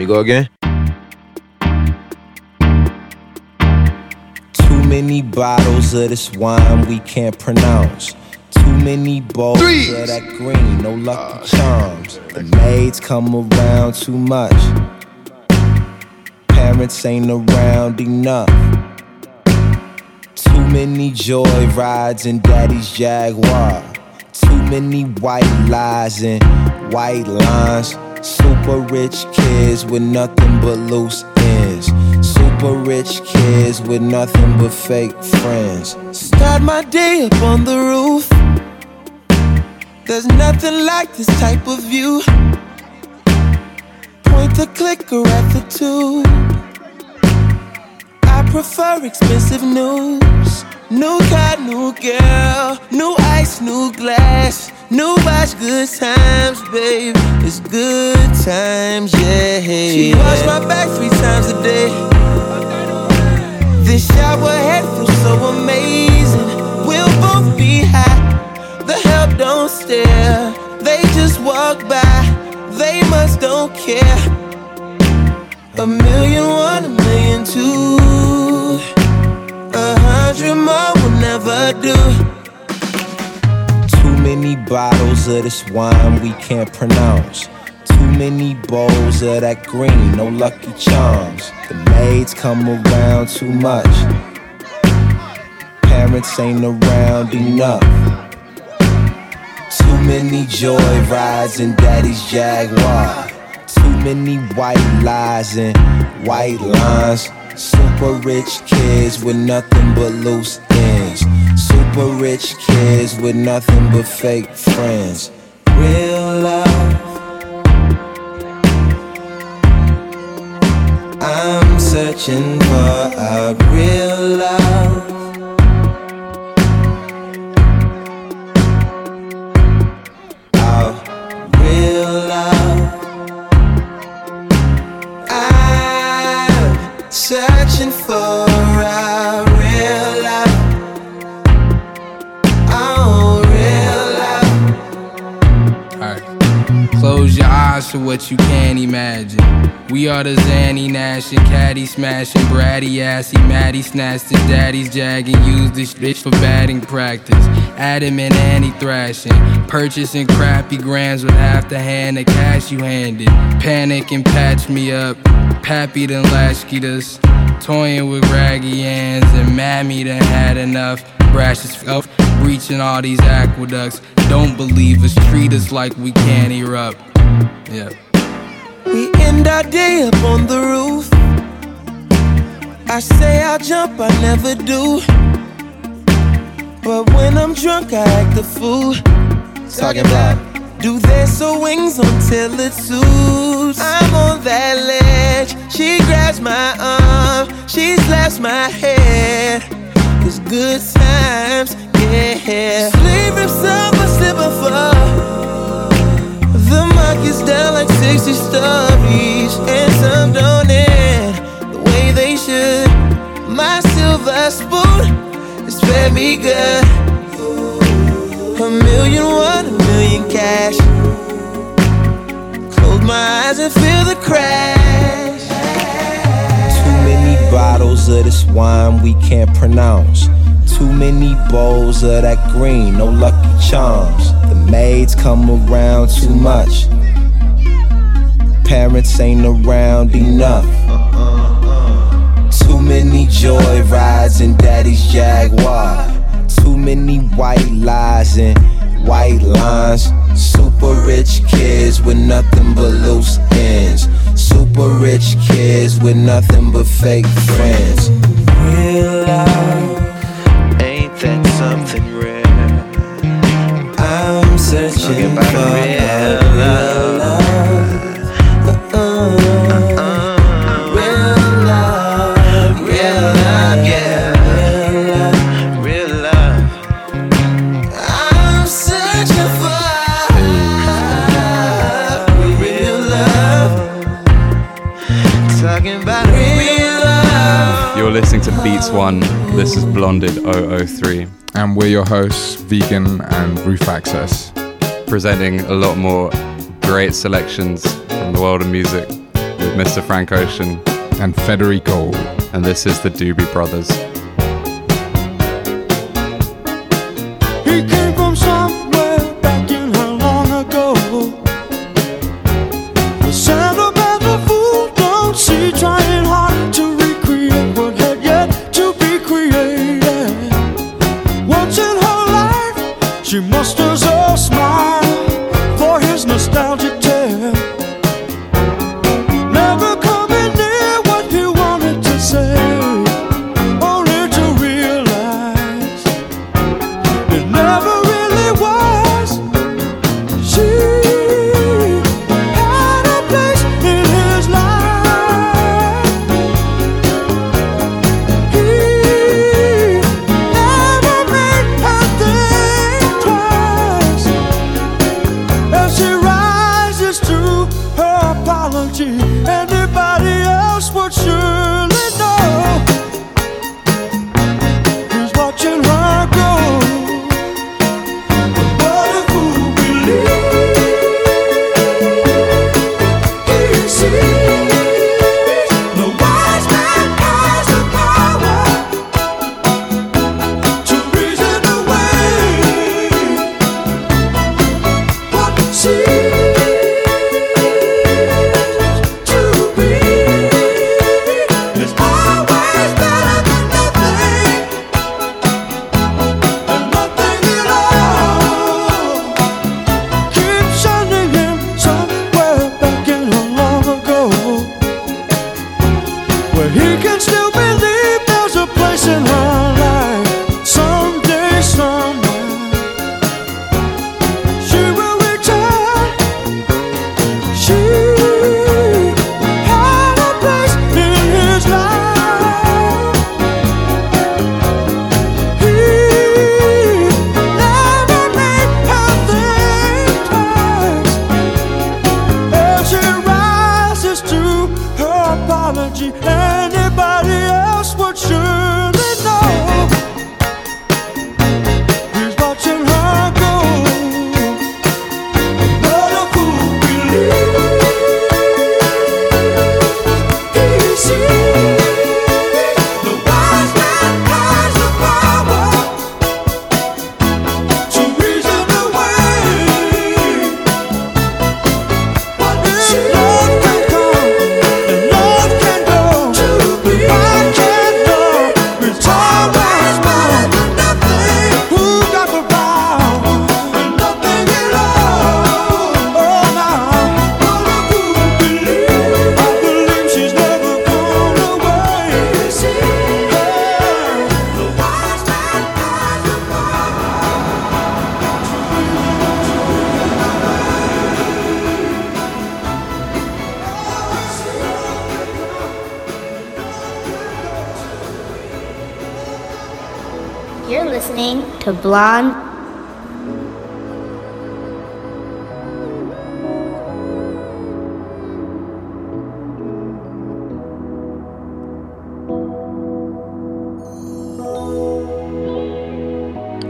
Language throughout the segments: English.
me go again. Too many bottles of this wine we can't pronounce. Too many bowls Threes. of that green, no lucky uh, charms. The maids come around too much. Parents ain't around enough. Too many joy rides in daddy's Jaguar. Too many white lies and white lines. Super rich kids with nothing but loose ends. Super rich kids with nothing but fake friends. Start my day up on the roof. There's nothing like this type of view. Point the clicker at the tube. I prefer expensive news. New car, new girl, new ice, new glass, new watch, good times, babe. It's good times, yeah. She wash my back three times a day. This shower head feels so amazing. We'll both be high. The help don't stare. They just walk by. They must don't care. A million one, a million two. A hundred more will never do. Too many bottles of this wine we can't pronounce. Too many bowls of that green, no lucky charms. The maids come around too much. Parents ain't around enough. Too many joy rides in daddy's Jaguar. Too many white lies and white lines. Super rich kids with nothing but loose ends. Super rich kids with nothing but fake friends. Real love. I'm searching for a real love. Alright, close your eyes to what you can't imagine. We are the Zanny Nash and Caddy smashing, Bratty assy, Matty snatched his daddy's jagging. Use this bitch for batting practice. Adam and Annie thrashing, purchasing crappy grams with half the hand of cash you handed. Panic and patch me up, Pappy done latchkeyed us. Toying with raggy hands and Mammy done had enough. Brash as f- breaching all these aqueducts. Don't believe us, treat us like we can't erupt. Yeah. We end our day up on the roof. I say I'll jump, I never do. But when I'm drunk, I act a fool. Talking about do their so wings until it suits. I'm on that ledge. She grabs my arm, slaps my head. It's good times, yeah. Sleep rips up, I slip and fall. The market's down like 60 stories, and some don't end the way they should. My silver spoon is fed me good. A million, one, a million cash. Close my eyes and feel the crash. Of this wine we can't pronounce. Too many bowls of that green, no lucky charms. The maids come around too much. Parents ain't around enough. Too many joy rides in daddy's Jaguar. Too many white lies and white lines. Super rich kids with nothing but loose ends. Super rich kids with nothing but fake friends. Real love, Ain't that something rare? I'm searching for Beats One. This is Blonded 003. And we're your hosts, Vegyn and Roof Access. Presenting a lot more great selections from the world of music with Mr. Frank Ocean and Federico. And this is the Doobie Brothers.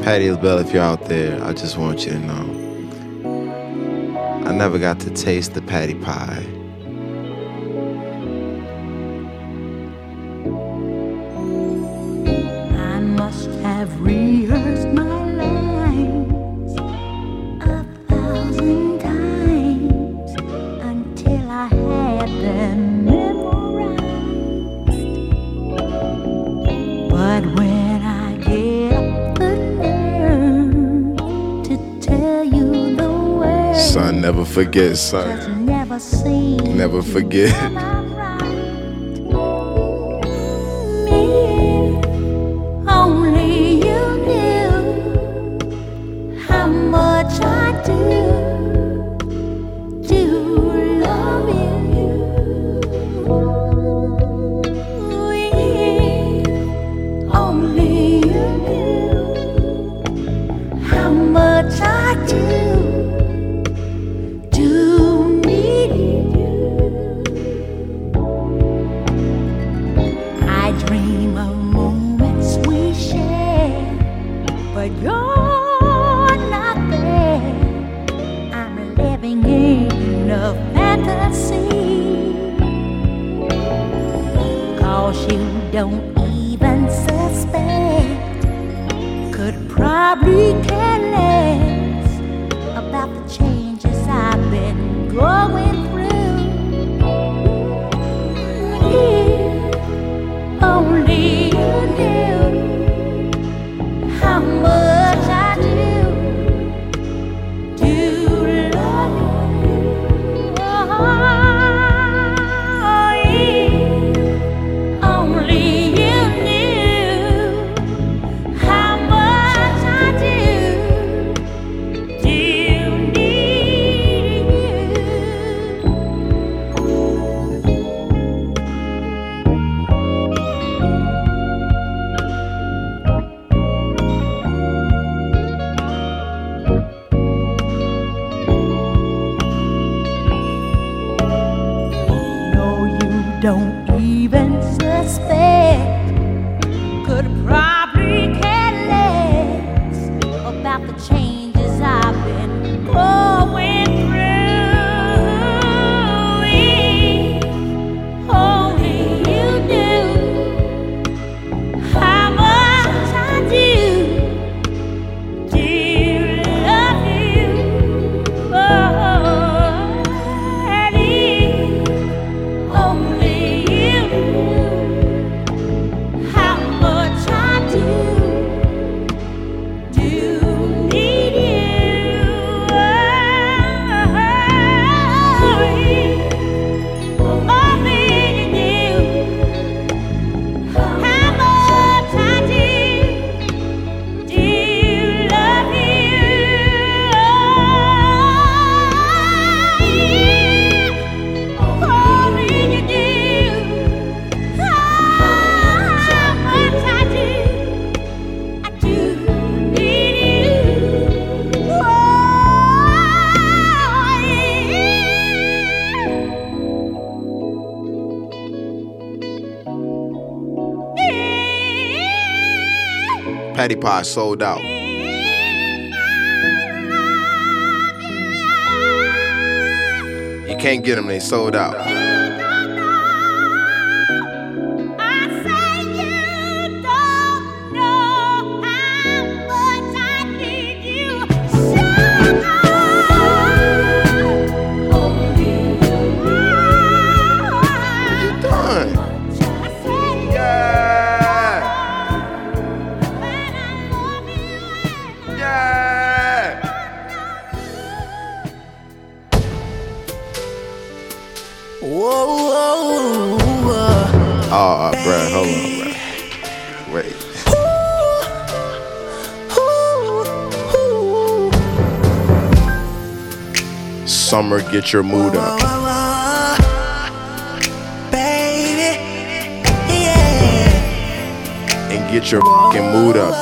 Patti LaBelle, if you're out there, I just want you to know I never got to taste the Patti pie. forget, son. Never forget. Probably about the changes I've been going through. Patti Pie sold out. You can't get them, they sold out. Get your mood up. Baby, yeah. And get your fucking mood up.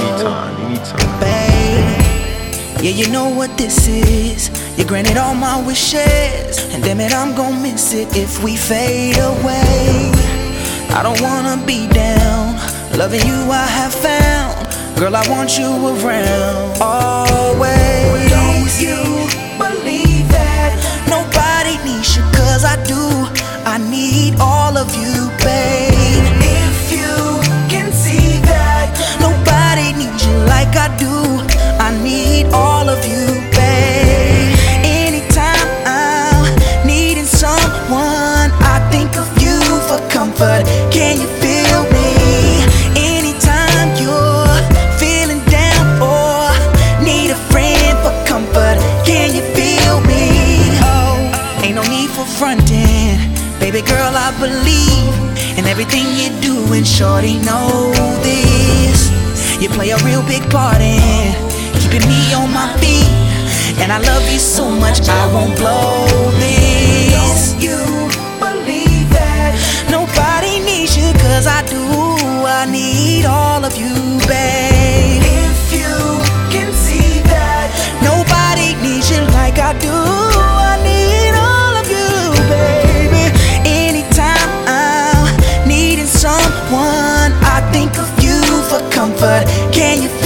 Anytime, anytime. babe. Yeah, you know what this is. You granted all my wishes, and damn it, I'm gonna miss it if we fade away. I don't wanna be down. Loving you, I have found. Girl, I want you around always. Don't you believe that nobody needs you? Cause I do. I need all of you, babe. If you can see that nobody needs you like I do, Baby girl, I believe in everything you do, and shorty know this. You play a real big part in keeping me on my feet. And I love you so much, I won't blow this. Don't you believe that? Nobody needs you, cause I do. I need all of you, babe. If you can see that, nobody needs you like I do. Comfort. Can you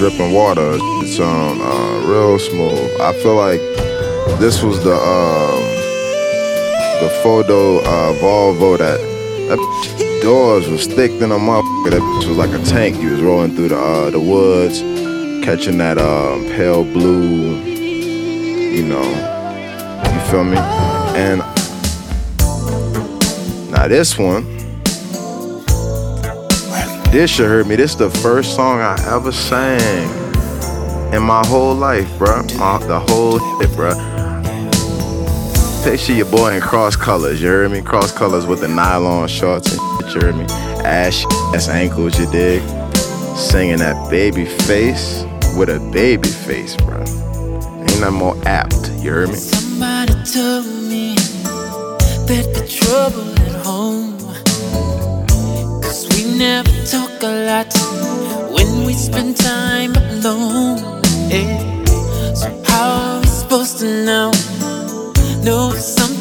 dripping water. It's sound uh, real smooth. I feel like this was the um, the photo uh, Volvo that that doors was thick than a motherfucker. That was like a tank. You was rolling through the uh, the woods, catching that um, pale blue. You know, you feel me? And now this one. This should hurt me. This the first song I ever sang in my whole life, bruh. My, the whole shit, bruh. Picture your boy in cross colors, you heard me? Cross colors with the nylon shorts and shit, you heard me? Ass ass ankles, you dig? Singing that Babyface with a baby face, bruh. Ain't nothing more apt, you heard me? Somebody told me that the trouble at home. Cause we never talk a lot when we spend time alone. Yeah. So, how are we supposed to know? Know something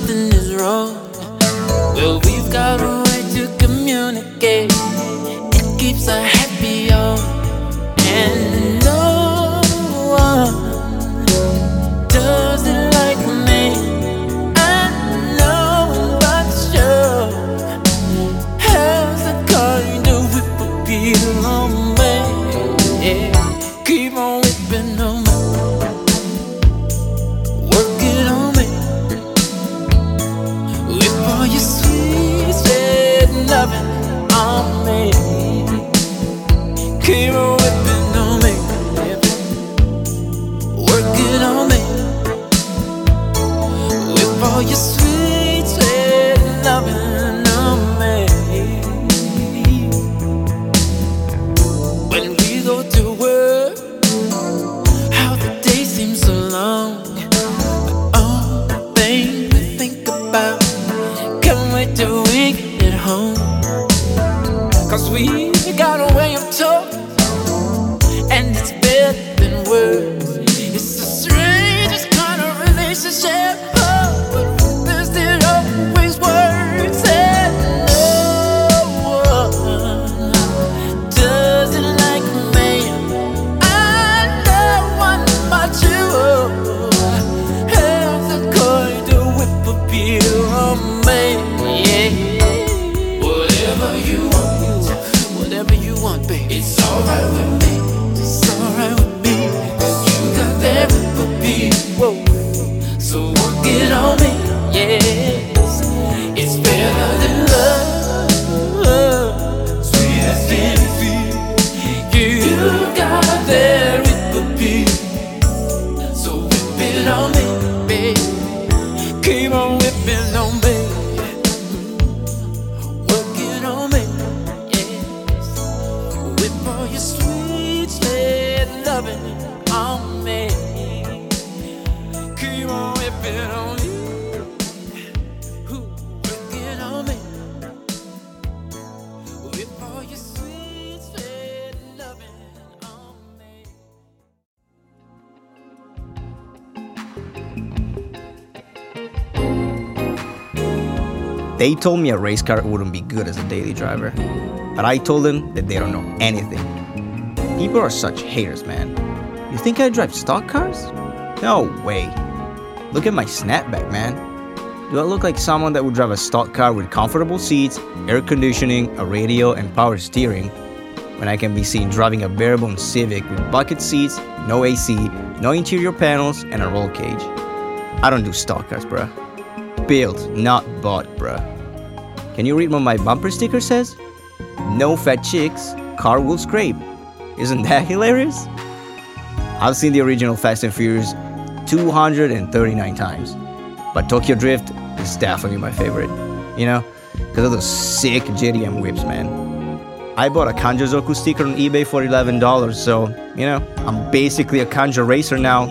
told me a race car wouldn't be good as a daily driver, but I told them that they don't know anything. People are such haters, man. You think I drive stock cars? No way. Look at my snapback, man. Do I look like someone that would drive a stock car with comfortable seats, air conditioning, a radio, and power steering when I can be seen driving a barebone Civic with bucket seats, no AC, no interior panels, and a roll cage? I don't do stock cars, bruh. Built, not bought, bruh. Can you read what my bumper sticker says? No fat chicks, car will scrape. Isn't that hilarious? I've seen the original Fast and Furious 239 times, but Tokyo Drift is definitely my favorite. You know, because of those sick JDM whips, man. I bought a Kanjo Zoku sticker on eBay for $11, so, you know, I'm basically a Kanjo racer now.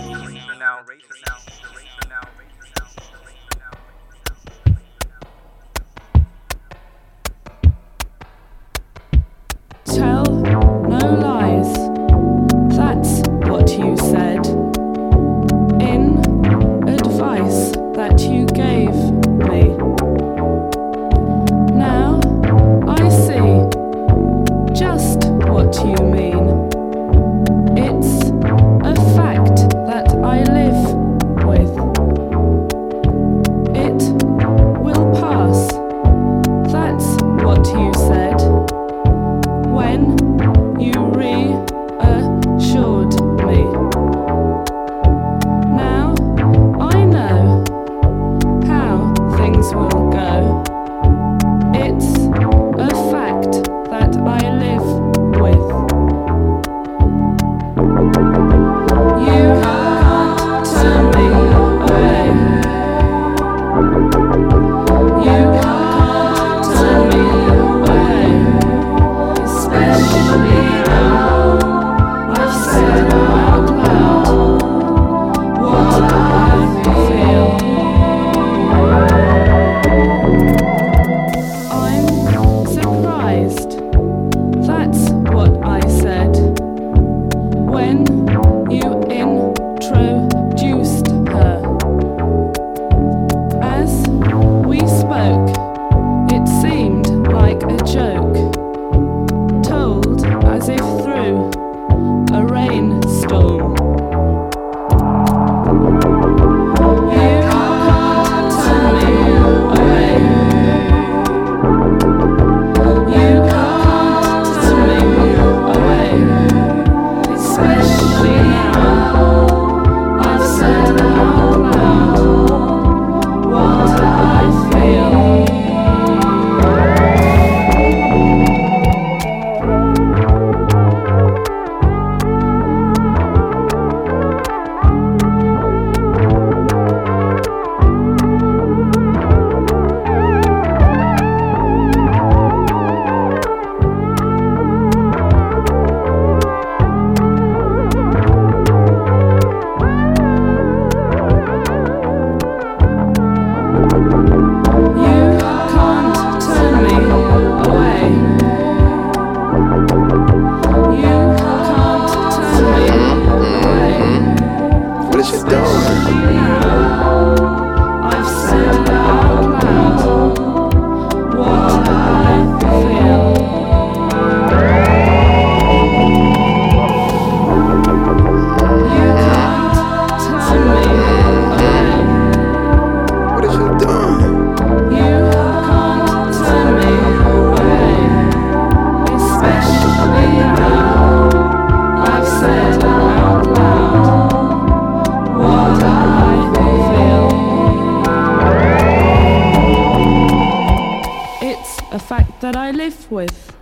That I live with.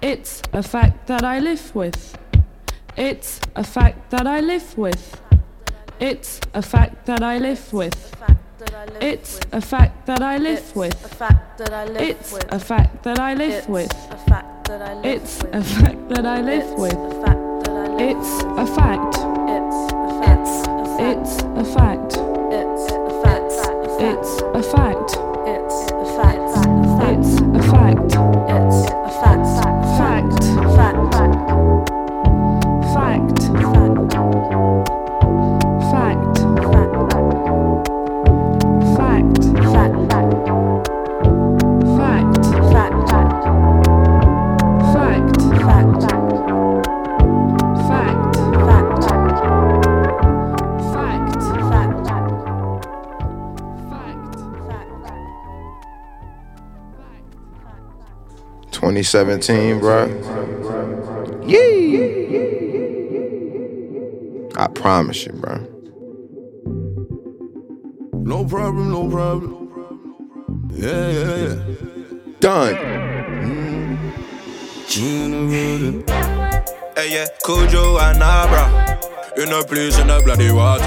It's a fact that I live with. It's a fact that I live with. It's a fact that I live with. It's a fact that I live with. It's a fact that I live with. It's a fact that I live with. It's a fact. It's a fact. It's a fact. It's a fact. It's a fact. 2017, bro. Yeah. I promise you, bro. No problem, no problem. Yeah, yeah, yeah. Done. Mm-hmm. Hey, yeah, Kojo and Abra. In a place in the bloody water.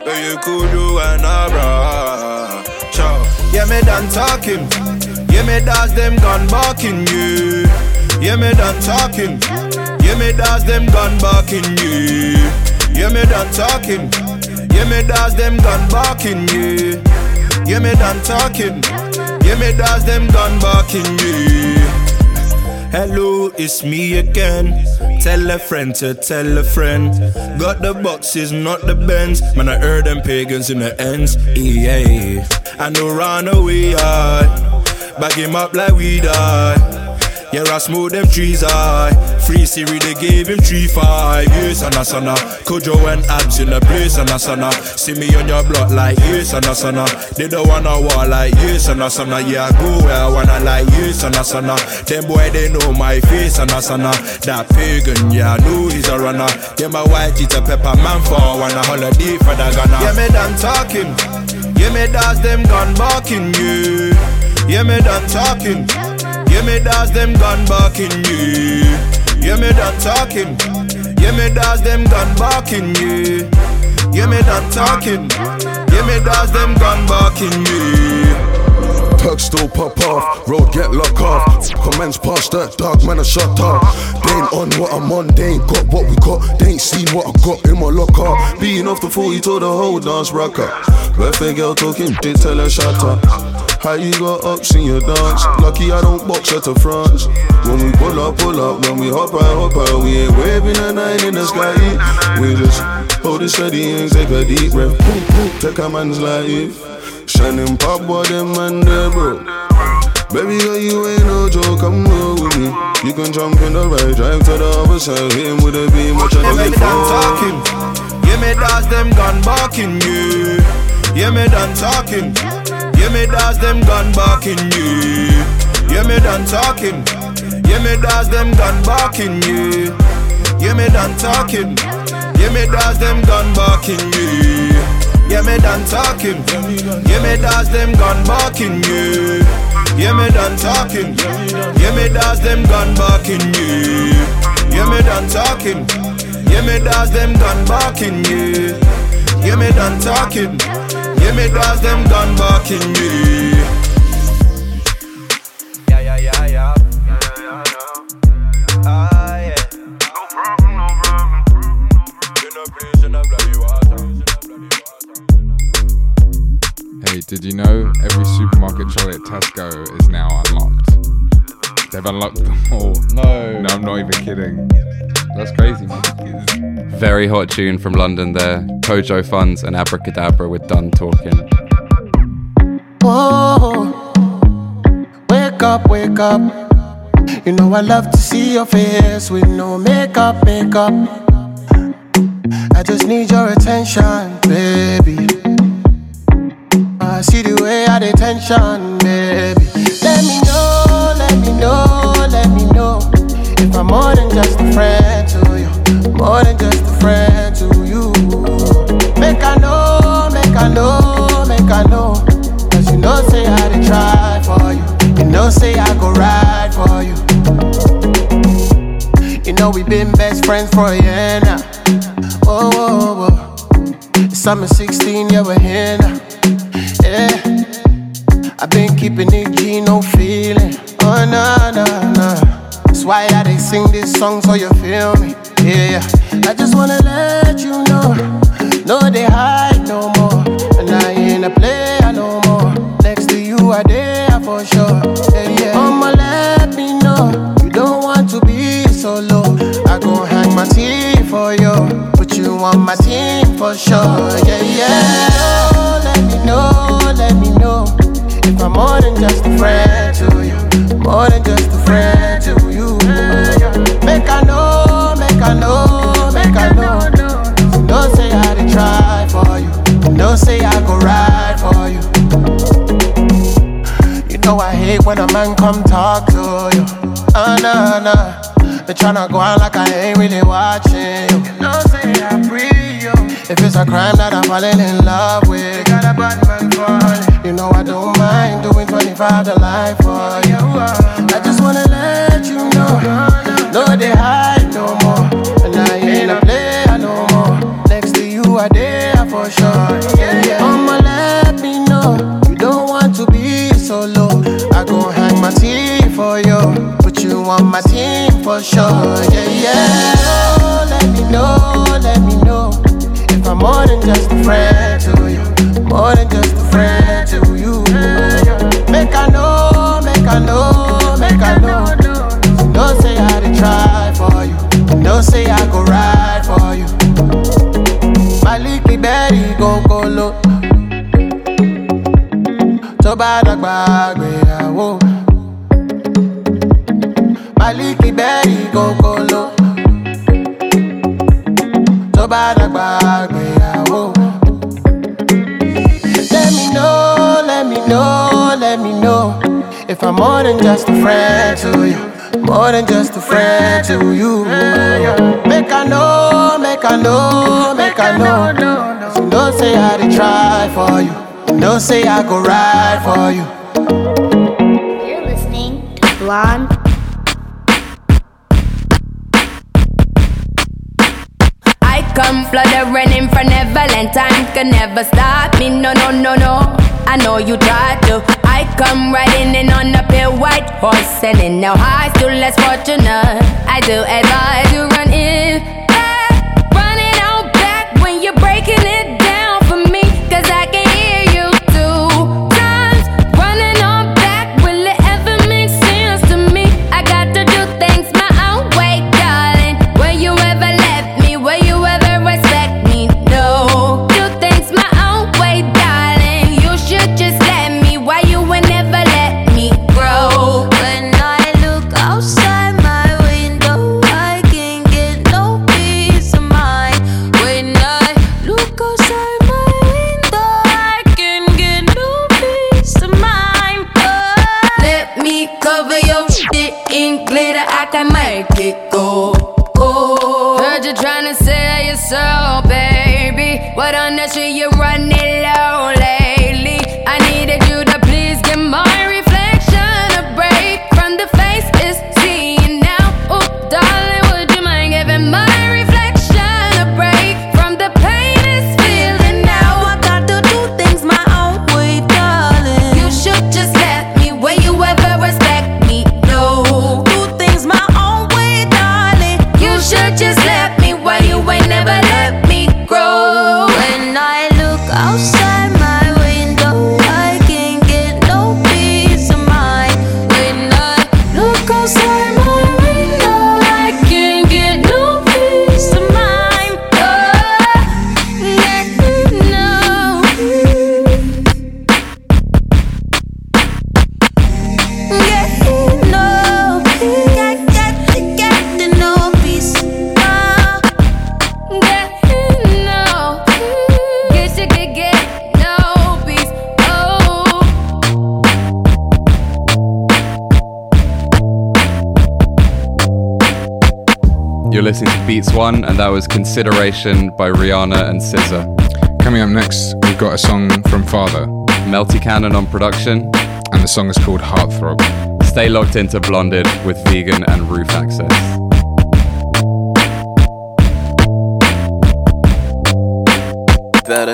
Hey, yeah, Kojo and Abra. Ciao. Yeah, me done talking. Yeah, me does them gun barking, yeah. Yeah, me done talking. Yeah, me does them gun barking, yeah. Yeah, me done talking. Yeah, me does them gun barking, yeah. Yeah, me done talking. Yeah, me does them gun barking, yeah. Hello, it's me again. Tell a friend to tell a friend. Got the boxes, not the bends. Man, I heard them pagans in the ends. Yeah, I know run away, bag him up like we die. Yeah, I smoke them trees, I free Siri, they gave him three five years and sana. Kojo and abs in the place and sana. See me on your block like yes and sana. They don't wanna war like yes and sana. Yeah, I go where I wanna like yes and sana. Them boy they know my face and sana. That pagan, yeah, I know he's a runner. Yeah, my white eat a pepper man for one a holiday for the Ghana. Yeah, me done talking. Yeah, me does them gun barking, yeah. Yeah, me done talking. Yeah, me does them gun barking, yeah. Yeah, me done talking. Yeah, me does them gun barking, yeah. Yeah, me done talking. Yeah, me does them gun barking, yeah. Perks still pop off, road get locked off. Comments past that dog, man, I shut up. They ain't on what I'm on, they ain't got what we got. They ain't seen what I got in my locker. Being off the 40 to the whole dance rocker. Birthday girl talking shit, tell her shut up. How you got ups in your dance? Lucky I don't box her the front. When we pull up, pull up, when we hop out, hop out, we ain't waving a nine in the sky. We just hold it steady and take a deep breath. Take a man's life. Shining pop, boy, them man there, bro. Baby girl, you ain't no joke, come roll with me. You can jump in the right, drive to the other side, hit him with a beam, watch out Yeah, the me done talking. Yeah, me does them gun barking, you. Yeah, me done talking. Yeah, me does them gun barking, you. Yeah, me done talking. Yeah, me does them gun barking, you. Yeah, me done talking. Yeah, me does them gun barking, yeah. Yeah, me done talking. Yeah, me does them gun barking, yeah. Yeah, me done talking. Yeah, me does them gun barking, yeah. Yeah, me done talking. Yeah, me does them gun barking, yeah. Yeah, me done talking. Yeah, me does them gun barking. Yeah, did you know every supermarket trolley at Tesco is now unlocked? They've unlocked them all. No. No, I'm not even kidding. That's crazy, man. Very hot tune from London there. Kojo Funds and Abra Cadabra with Done Talking. Whoa, wake up, wake up. You know I love to see your face with no makeup, makeup. I just need your attention, baby. I see the way I dey tension, baby. Let me know, let me know, let me know if I'm more than just a friend to you, more than just a friend to you. Make I know, make I know, make I know. Cause you know say I dey try for you. You know say I go ride for you. You know we been best friends for a year now. Oh, oh, oh. Summer 16, yeah, we're here now. Yeah. I've been keeping it G, no feeling. Oh, no, no, no. That's why I they sing this song so you feel me. Yeah, I just wanna let you know. No, they hide no more. And I ain't a player no more. Next to you, I there for sure. Yeah, yeah. Mama, let me know. You don't want to be solo. I go hang my tea for you. Put you on my team for sure. Yeah, yeah. Know, let me know. If I'm more than just a friend to you. More than just a friend to you. Make I know, make I know, make I know. You know say I dey try for you. Know say I go ride for you. You know I hate when a man come talk to you. Ah nah nah. They tryna go on like I ain't really watching you. You know say I you. If it's a crime that I'm falling in love with, got a bad man falling. You know I don't mind doing 25 to life for you. I just wanna let you know, no they hide no more, and I ain't a player no more. Next to you I there for sure. Yeah, yeah. Mama let me know you don't want to be solo. I go hang my tea for you, put you on my team for sure. Yeah, yeah. Oh, Let me know, let me know I'm more than just a friend to you, more than just a friend to you. Make I know, make I know, make I know. Don't say I dey try for you, Don't say I go ride for you. Maliki berry go go low. Tó than just a friend to you, more than just a friend to you. Make I know, make I know, make I know. You know say I dey try for you, know say I go ride for you. You're listening to Blonde. I come flooded running for never Valentine can never stop By Rihanna and SZA. Coming up next, we've got a song from Father. Meltycanon on production. And the song is called Heartthrob. Stay locked into Blonded with Vegyn and Roof Access.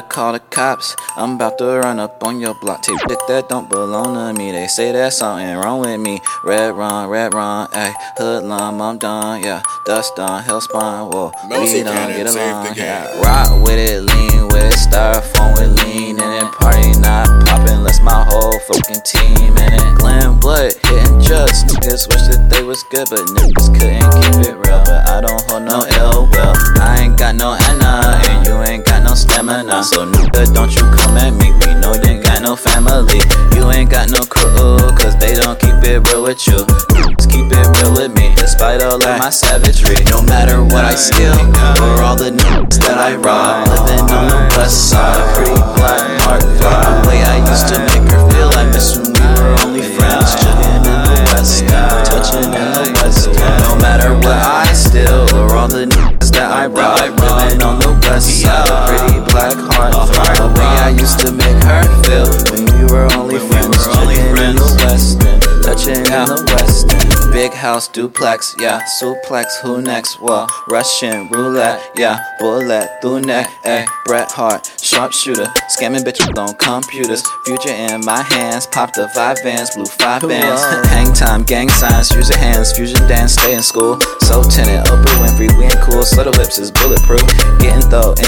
Call the cops. I'm about to run up on your block. Take shit that don't belong to me. They say there's something wrong with me. Red run, red run, ayy. Hoodlum, I'm done, yeah. Dust done, hell spawn, whoa. We don't get along, yeah. Rock with it, lean with it. Styrofoam with lean in it. Party not popping, let's my whole fucking team in it. Glenn Blood hitting just. Niggas wish that they was good, but niggas couldn't keep it real. But I don't hold no ill will. I ain't got no Anna, and you ain't no stamina. So nigga, don't you come at me. We know you ain't got no family. You ain't got no crew, cause they don't keep it real with you. Just keep it real with me, despite all of my savagery. No matter what I steal, or all the niggas that I rob. Living on the west side, pretty black heart. The way I used to make her feel, I miss when we were only friends. Chilling in the west, touching in the west. No matter what I steal, or all the niggas that I rob. Living on the west side, pretty black heart. The way I used to make her feel when we were only friends. Chilling in the touching in the west. Big house duplex, yeah. Suplex, who next? Well, Russian roulette, yeah. Bullet through neck, eh. Bret Hart, sharpshooter. Scamming bitches on computers. Future in my hands. Pop the five bands, blue five bands. Hang time, gang signs, use your hands. Fusion dance, stay in school. So tenant, Oprah Winfrey, we ain't cool. Subtle lips is bulletproof. Getting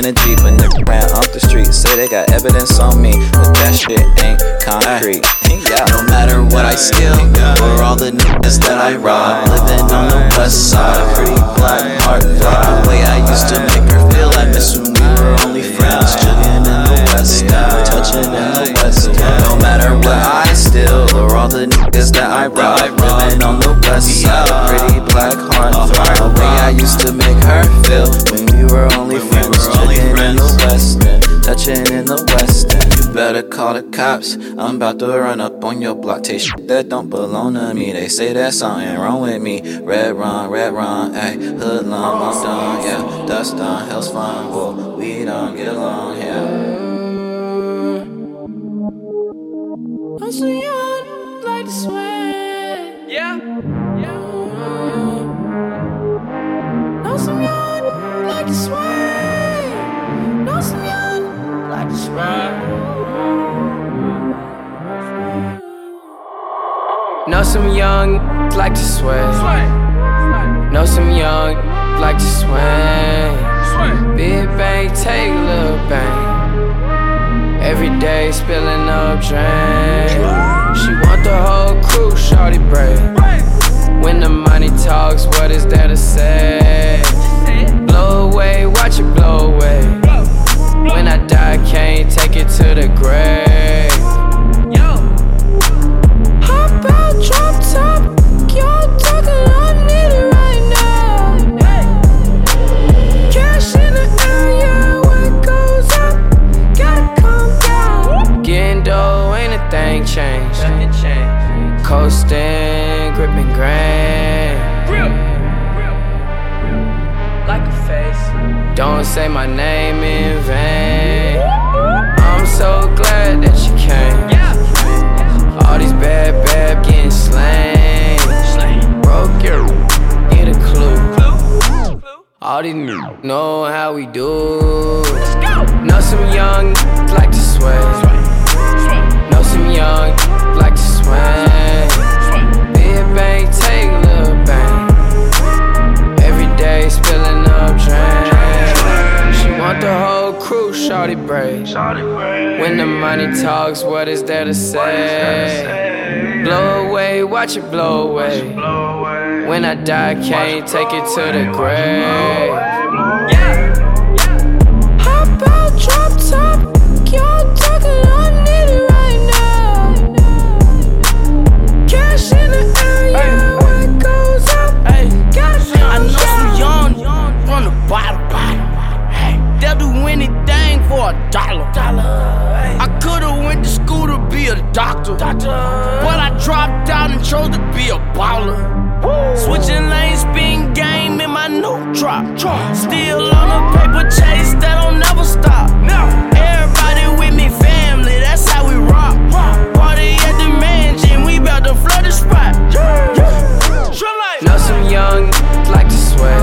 a Jeep, and nigga ran off the street. Say they got evidence on me, but that shit ain't concrete. Yeah, no matter what I steal, or all the niggas that I rob. Living on the west side, a pretty black heart vibe. The way I used to make her feel, I miss when we were only friends. Jugging in the west, touching in the west. No matter what I steal, or all the niggas that I rob. Living on the west side, pretty black heart vibe. The way I used to make her feel when we were only friends. Jugging in the west, touching in the west. You better call the cops. I'm about to run up on your block. Take shit that don't belong to me. They say there's something wrong with me. Red run, red run, ayy. Hoodlum, I'm done, yeah. Dust on, hell's fun, whoa. We don't get along, yeah. I'm so young, like to swear. Yeah, I just. Know some young like to swim. Know some young like to swim. Big bang, take a little bang. Every day spilling up drain. She want the whole crew, shawty brave. When the money talks, what is there to say? Blow away, watch it blow away. When I die, can't take it to the grave. Hop out, drop top. Y'all talking, I need it right now. Cash in the area, what goes up, gotta come down. Getting dough, ain't a thing changed. Coasting, gripping grain. Don't say my name in vain. I'm so glad that you came. All these bad bad getting slain. Broke your get a clue. All these n- know how we do. Know some young like to sway. Know some young like to swing. Shorty brave. When the money talks, what is there to say? Blow away, watch it blow away. When I die, can't take it to the grave. Hop out, drop top. Y'all talking, I need it right now. Cash in the area, what goes up, I know some young from the bottom. Hey, they'll do anything for a dollar. I could've went to school to be a doctor, but I dropped out and chose to be a baller. Switching lanes, spin game in my new drop. Still on a paper chase that'll never stop. Everybody with me, family, that's how we rock. Party at the mansion, we bout to flood the spot. Know some young like to sway.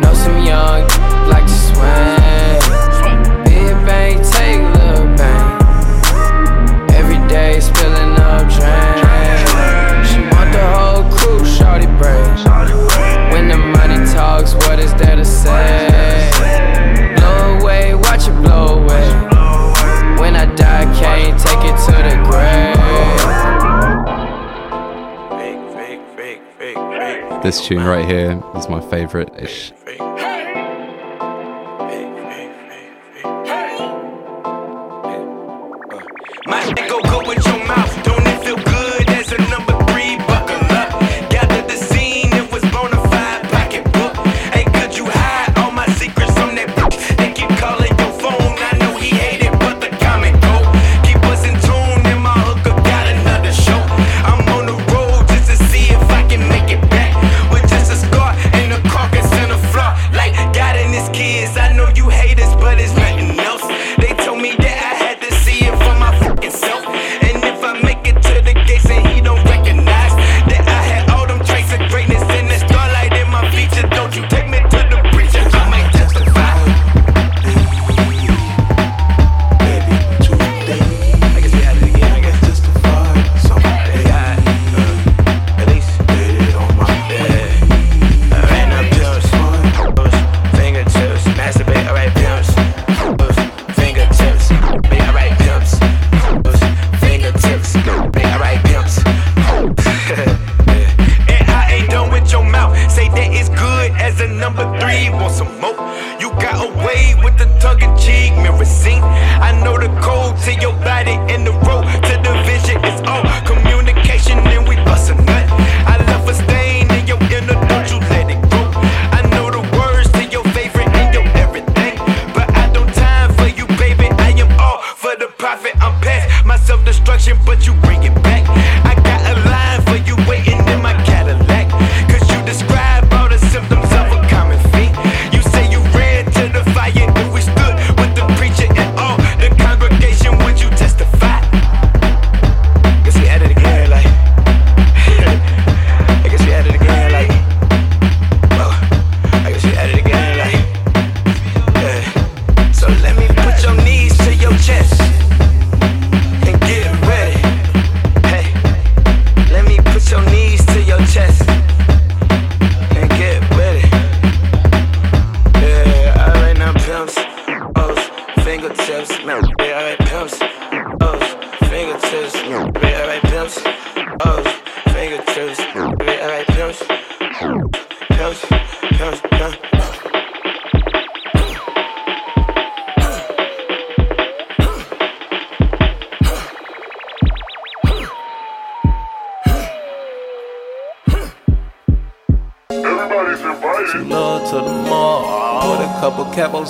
Know some young like to swing. Bang, take bang. Every day spilling up. She want the whole crew, brave. When the money talks, what is there to say? Blow away, watch it blow away. When I die, can't take it to the grave. This tune right here is my favorite ish. My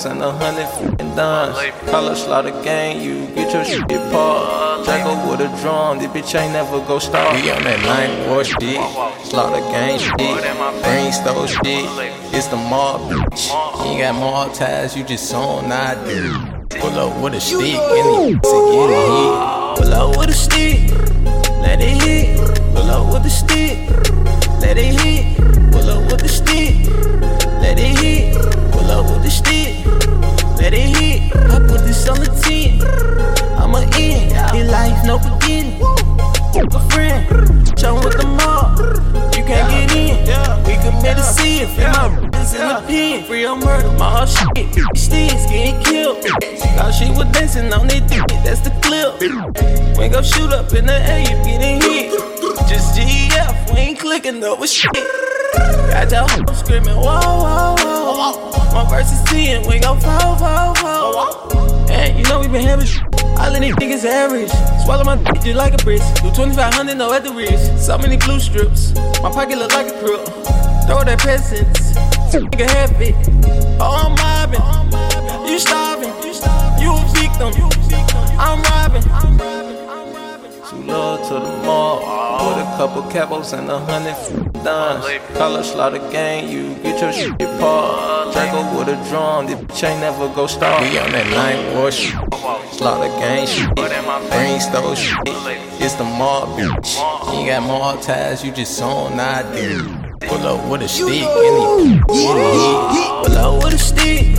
and a hundred fucking dimes. Color slaughter gang, you get your shit paused. Draco with a drum, this bitch ain't never go stop. We on that nine war shit. Slaughter gang shit. Green stove shit. It's the mob, bitch. You got mob ties, you just on ID. Pull up with a stick and the get it hit. Pull up with a stick, let it hit. Pull up with a stick, let it hit. Pull up with the stick, let it hit. Pull up with the stick, let it hit. I put this on the 10. I'm a in, in life, no beginning. A friend, chillin' with the mob. You can't get in. We committed sin. Free my brothers in the pen. Free on murder, my whole shit. Sticks getting killed. Now she was dancing on that dick. That's the clip. We ain't shoot up in the air, you getting hit. Just GF, we ain't clicking over shit. Got your hoe screaming, whoa, whoa, whoa. My verse is 10, we gon' fall, fall, fall. And you know we been having shit. All of these niggas average. Swallow my dick just like a bridge. Do 2500, no at the wrist. So many blue strips. My pocket look like a crook. Throw that peasants. Nigga have it. Oh, I'm mobbing. You starving. You a victim. I'm robbing. True love to the mall. With a couple capos and a hundred dimes. Color slaughter gang, you get your shit paused. Draco with a drum, this bitch ain't never go stop. We on that night war shit. Slaughter gang shit. Green stove shit. It's the mob, bitch. You got mob ties, you just on ID. Pull up with a stick and it get it hit. Pull up with a stick,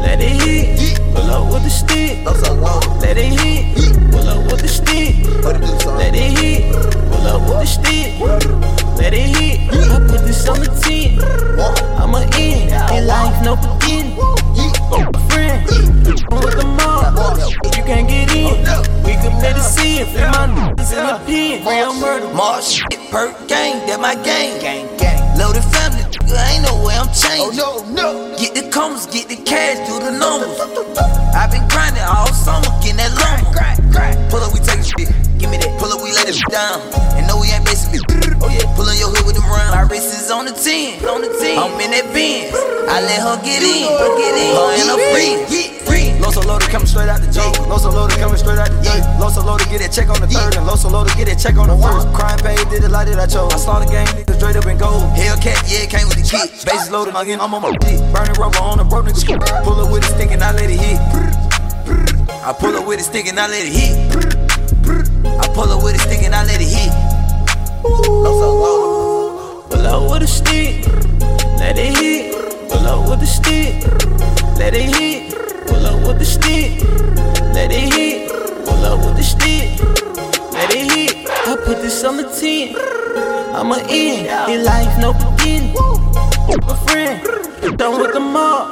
let it hit. Pull up with a stick, let it hit. Pull up with the stick, let it hit. Pull up with the stick, let it hit. I put this on the 10. I'm a in, in life, no beginning. Friend, I'm with the mob. You can't get in. Oh, we committed sin. Free my niggas in the pen. Real murder. More shit per gang, that my gang. Gang, gang. Loaded family, nigga, ain't no way I'm changing. Oh, no, no. Get the commas, get the cash, do the numbers. i been grinding all summer, getting that lumber. Pull up, we take shit. Give me that. Pull up, we let it down. And no, we ain't me. Oh, yeah. Pull on your hood with them rounds. My wrist is on the 10. On the 10. I'm in that Benz. I let her get in. Get in. Her and her friends. Loso loaded coming straight out the J. Loso loaded coming straight out the J. Loso loaded get that check on the third, and Loso loaded get that check on the uh-huh. first. Crime paid, did it like that I chose. I saw the game, niggas straight up and gold. Hellcat, yeah, came with the kick. Bases loaded, again, I'm on my dick. Burning rubber on a broke nigga. Pull up with a stick and I let it hit. I pull up with a stick and I let it hit. I pull up with a stick and I let it hit. Loso loaded. Pull up with a stick, let it hit. Pull up with the stick, let it hit. Pull up with the stick, let it hit. Pull up with the stick, let it hit. I put this on the 10. I'm a in, life, no beginning. A friend, done with the mob.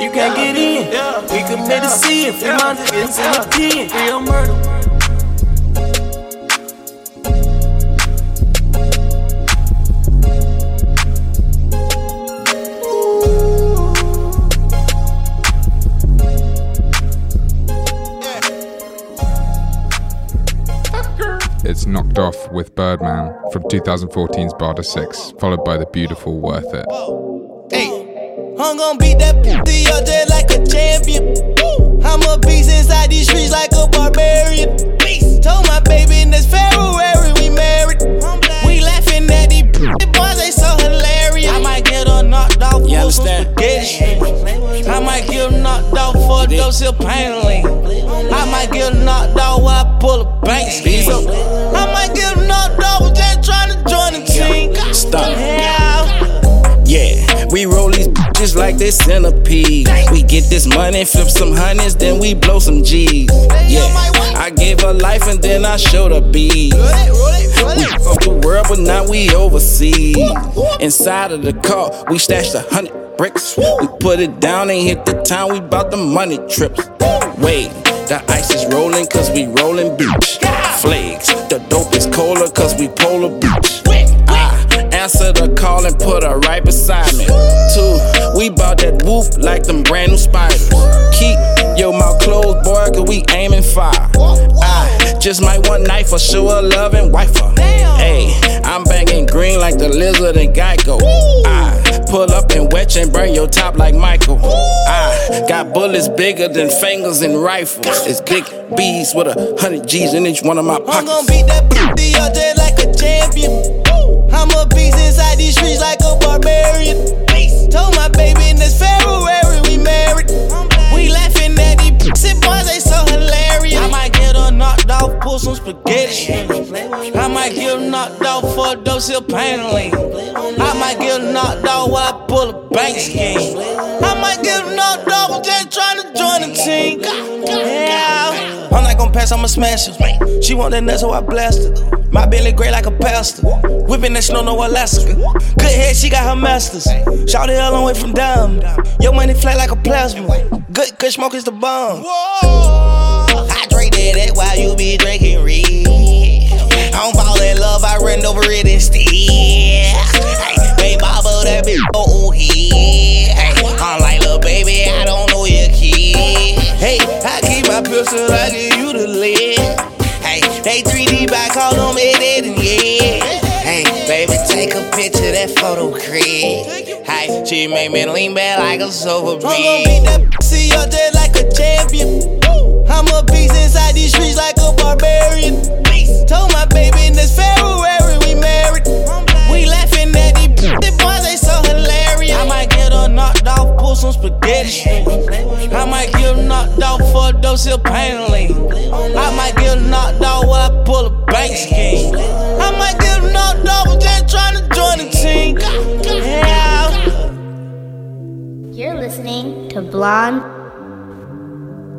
You can't get in. We committed sin. Free my niggas in the pen. Real murder. It's knocked off with Birdman from 2014's Barter 6, followed by the beautiful Worth It. Hey, I'm beat that pussy like a champion. I'm a beast inside these streets like a barbarian. Beast. Told my baby in this February we married. We laughing at these boys, they You understand? I might get knocked off for a dose of pain I might get knocked off while I pull a bank scheme. I might get knocked off just trying to join the team. Stop. Bitches like they centipedes. We get this money, flip some honeys, then we blow some G's. Yeah, I gave her life and then I showed her bees. We off the world, but now we overseas. Inside of the car, we stashed a hundred bricks. We put it down and hit the town, we bout the money trips. Wait, the ice is rolling cause we rolling beach. Flakes, the dope is colder cause we polar beach. I answer the call and put her right beside me. Two about that woof like them brand new spiders. Keep your mouth closed, boy, cause we aiming fire. I just might one night for sure, loving wifer. Hey, I'm banging green like the lizard and Geico. I pull up and wet and burn your top like Michael. I got bullets bigger than fingers and rifles. It's big bees with a hundred G's in each one of my pockets. I'm pockets. gon' beat that booty all day like a champion. I'm a beast inside these streets like a barbarian. Told my baby in this February we married. We laughing at these pussy boys, they so hilarious. I might get her knocked off, pull some spaghetti. I might get her knocked off for a dose of pain I might get her knocked off while I pull a bank scheme. Pass, I'ma smash her. She want that nut, so I blast her. My belly gray like a pastor. Whipping that snow, no Alaska. Good head, she got her masters. Shout it the hell away from down. Your money flat like a plasma. Good, good smoke is the bomb. I drink that, that while you be drinking red. I don't fall in love, I run over it instead. Hey, baby, bubble that bitch, oh, yeah. Hey, I'm like, little baby, I don't know your kid. Hey, I my pistol, I give you the lead. Hey, they 3D by call them Ed, and yeah. Hey, baby, take a picture, that photo crib. Hey, she made me lean back like a sofa breeze. I'm beat that pussy all day like a champion. I'm a beast inside these streets like a barbarian. Told my baby in this February some spaghetti. I might get her knocked off for a dose of pain I might get knocked off while I pull a bank scheme. I might get knocked off, I'm just trying to join the team. Yeah. You're listening to Blonde.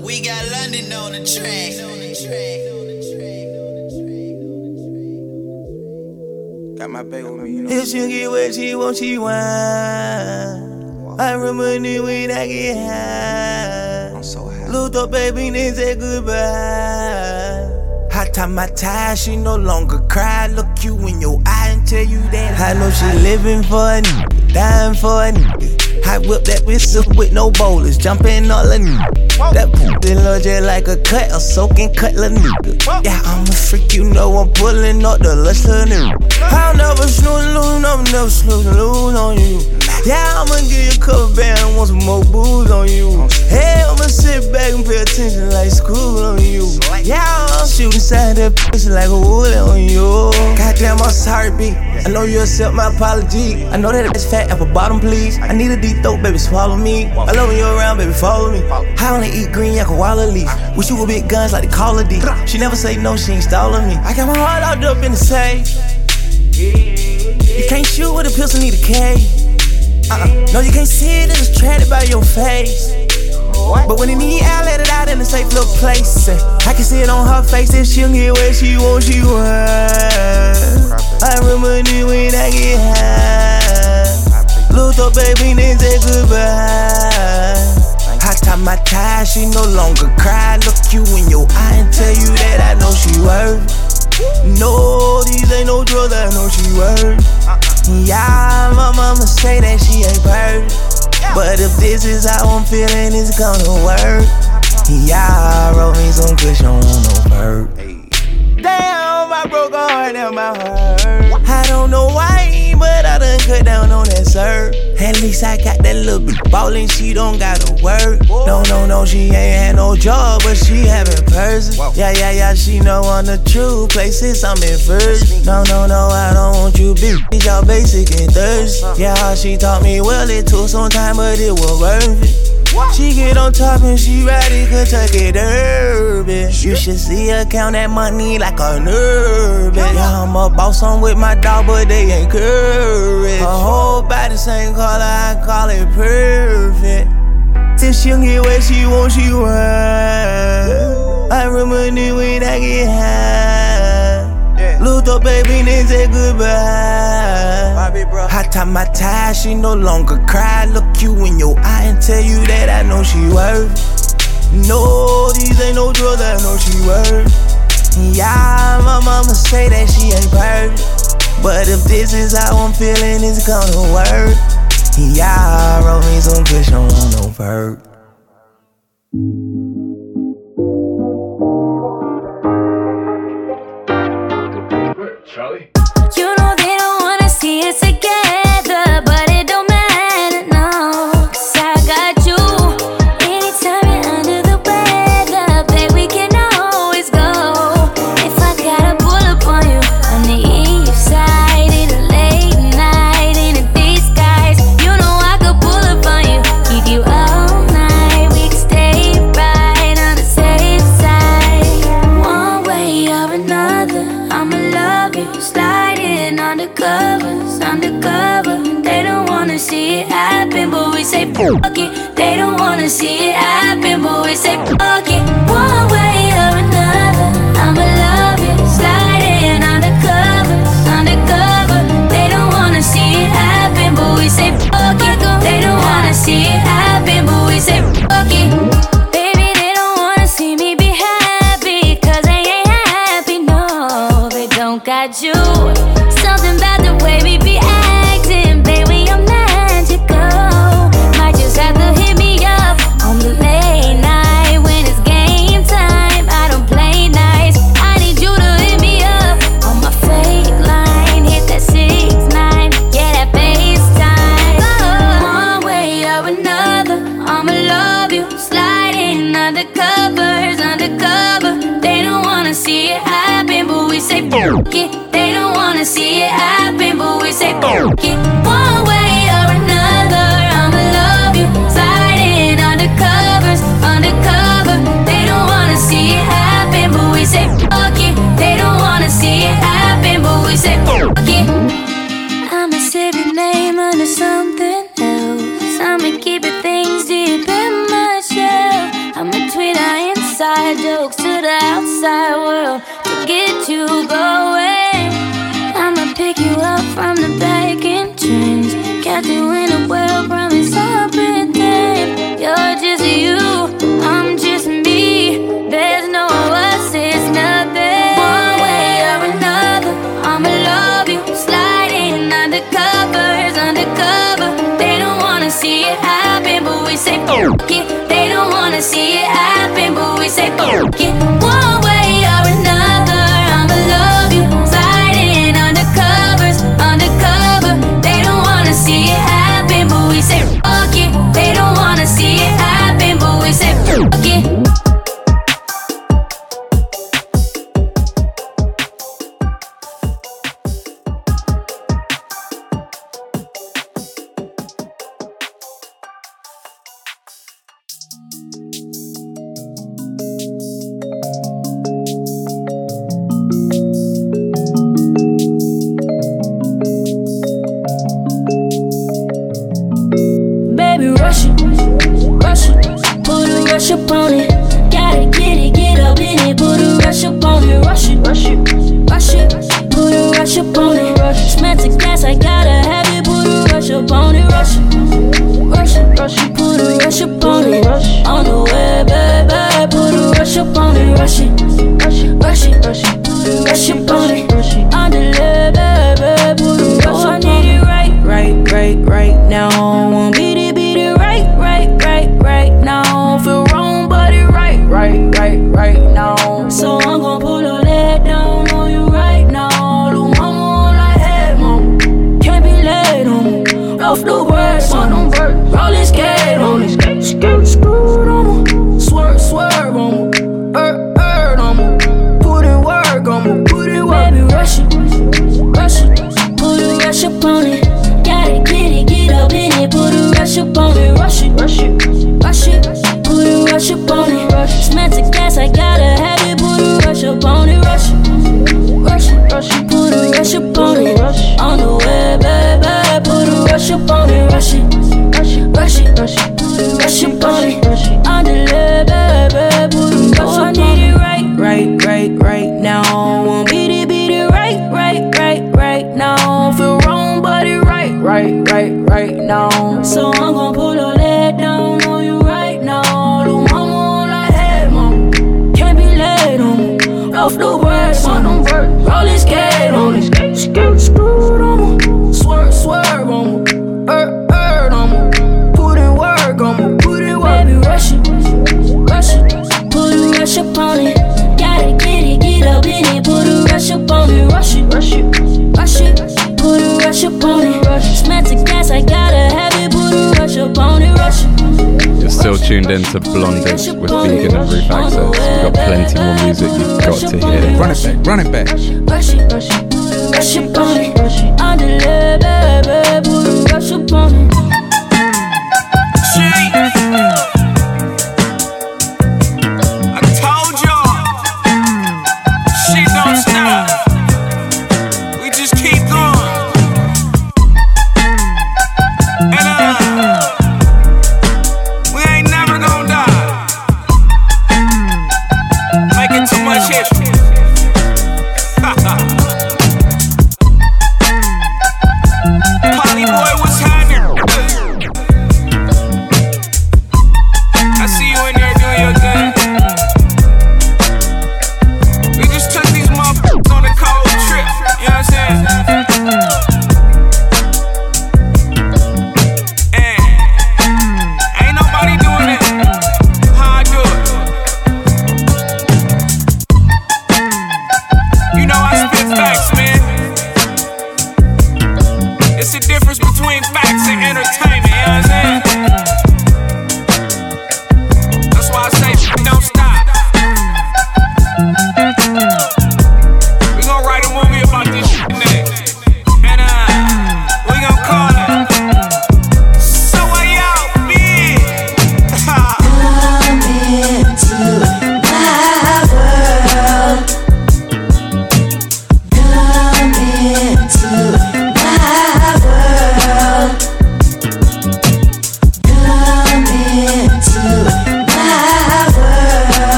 We got London on the track. Got my baby with me, you know. If she get what she want, she want. I remember the when I get high. I'm so high. Looked up, baby, then said goodbye. I tie my tie, she no longer cry. Look you in your eye and tell you that I know she living for a nigga, dying for a nigga. I whip that whistle with no bowlers, jumping all nigga. That pussy look just like a cut, a soaking cutler nigga. Yeah, I'm a freak, you know I'm pulling up the little nigga. I'll never snooze, lose, no, never snooze, lose on you. Yeah, I'ma give you a couple bands and want some more booze on you. Hey, I'ma sit back and pay attention like school on you. Yeah, I'm shooting inside that pussy like a wood on you. Goddamn, I'm sorry, B. I know you accept my apology. I know that it's fat apple bottom, please. I need a deep throat, baby, swallow me. I love when you're around, baby, follow me. I only eat green, like a leaf. Wish you would big guns like the Call of D. She never say no, she ain't stalling me. I got my heart locked up in the safe. You can't shoot with a pistol, need a cage. Uh-uh. No, you can't see it, it's attracted by your face. But when it need out, let it out in a safe little place. I can see it on her face that she'll get where she wants, she want. I remember when I get high. Up, baby, then said goodbye. I tie my tie, she no longer cry. Look you in your eye and tell you that I know she worth. No, these ain't no drugs, I know she worth. Yeah, my mama say that she ain't perfect. But if this is how I'm feeling, it's gonna work. Yeah, roll me some kush, don't want no bird. Damn, I broke a heart, now my heart. I don't know why, but I done cut down on that sir. At least I got that little bit ballin', she don't gotta work. No, no, no, she ain't had no job, but she having person. Yeah, yeah, yeah, she know on the true places I'm in first. No, no, no, I don't want you, bitch. Y'all basic and thirst. Uh-huh. Yeah, she taught me well, it took some time, but it was worth it. She get on top and she it Kentucky Derby. You should see her count that money like a nerve. Yeah, I'm a boss, I'm with my dog, but they ain't courage. Her whole body same color, I call it perfect. Till she get where she want, she want. I remember when I get high. Little baby needs say goodbye. Bobby, bro. I tie my tie, she no longer cry. Look you in your eye and tell you that I know she worth. No, these ain't no drugs, I know she worth. Yeah, my mama say that she ain't perfect. But if this is how I'm feeling, it's gonna work. Yeah, I wrote me some fish, I don't want no perk. Charlie. You know they don't wanna see us together, but to see it happen, but we say fuck it one way or another. I'ma undercover. They don't wanna see it happen, but we say fuck it. They don't wanna see it happen, but we say fuck it. got you happen, but we say fuck it. They don't wanna see it happen, but we say fuck it.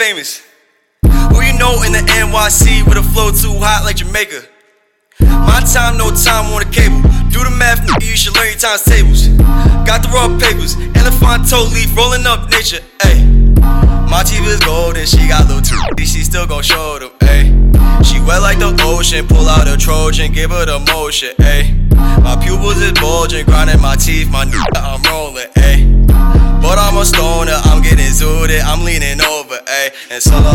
famous. Who you know in the NYC with a flow too hot like Jamaica? My time, no time on the cable. Do the math, nigga, you should learn your times tables. Got the raw papers, elephant toe leaf, rolling up nature, ayy. My TV is gold and she got little two. She still gon' show them, ayy. She wet like the ocean, pull out a Trojan, give her the motion, ayy. My pupils is bulging, grinding my teeth, my new. ass.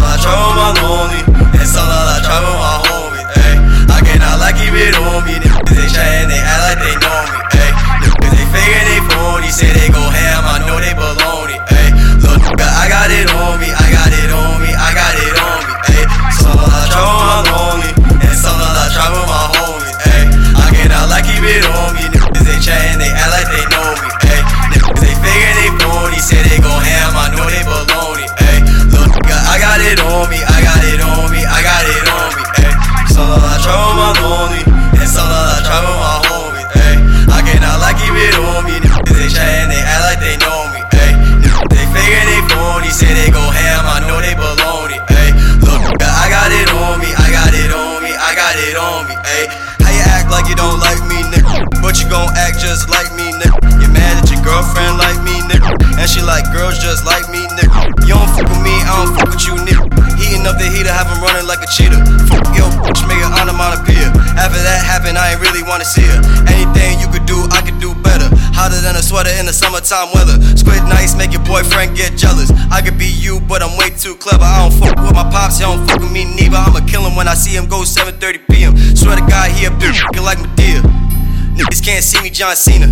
in the summertime weather. Squid nights make your boyfriend get jealous. I could be you, but I'm way too clever. I don't fuck with my pops, he don't fuck with me neither. I'ma kill him when I see him go 7:30 p.m. Swear to God, he a bitch like Medea. Niggas can't see me, John Cena.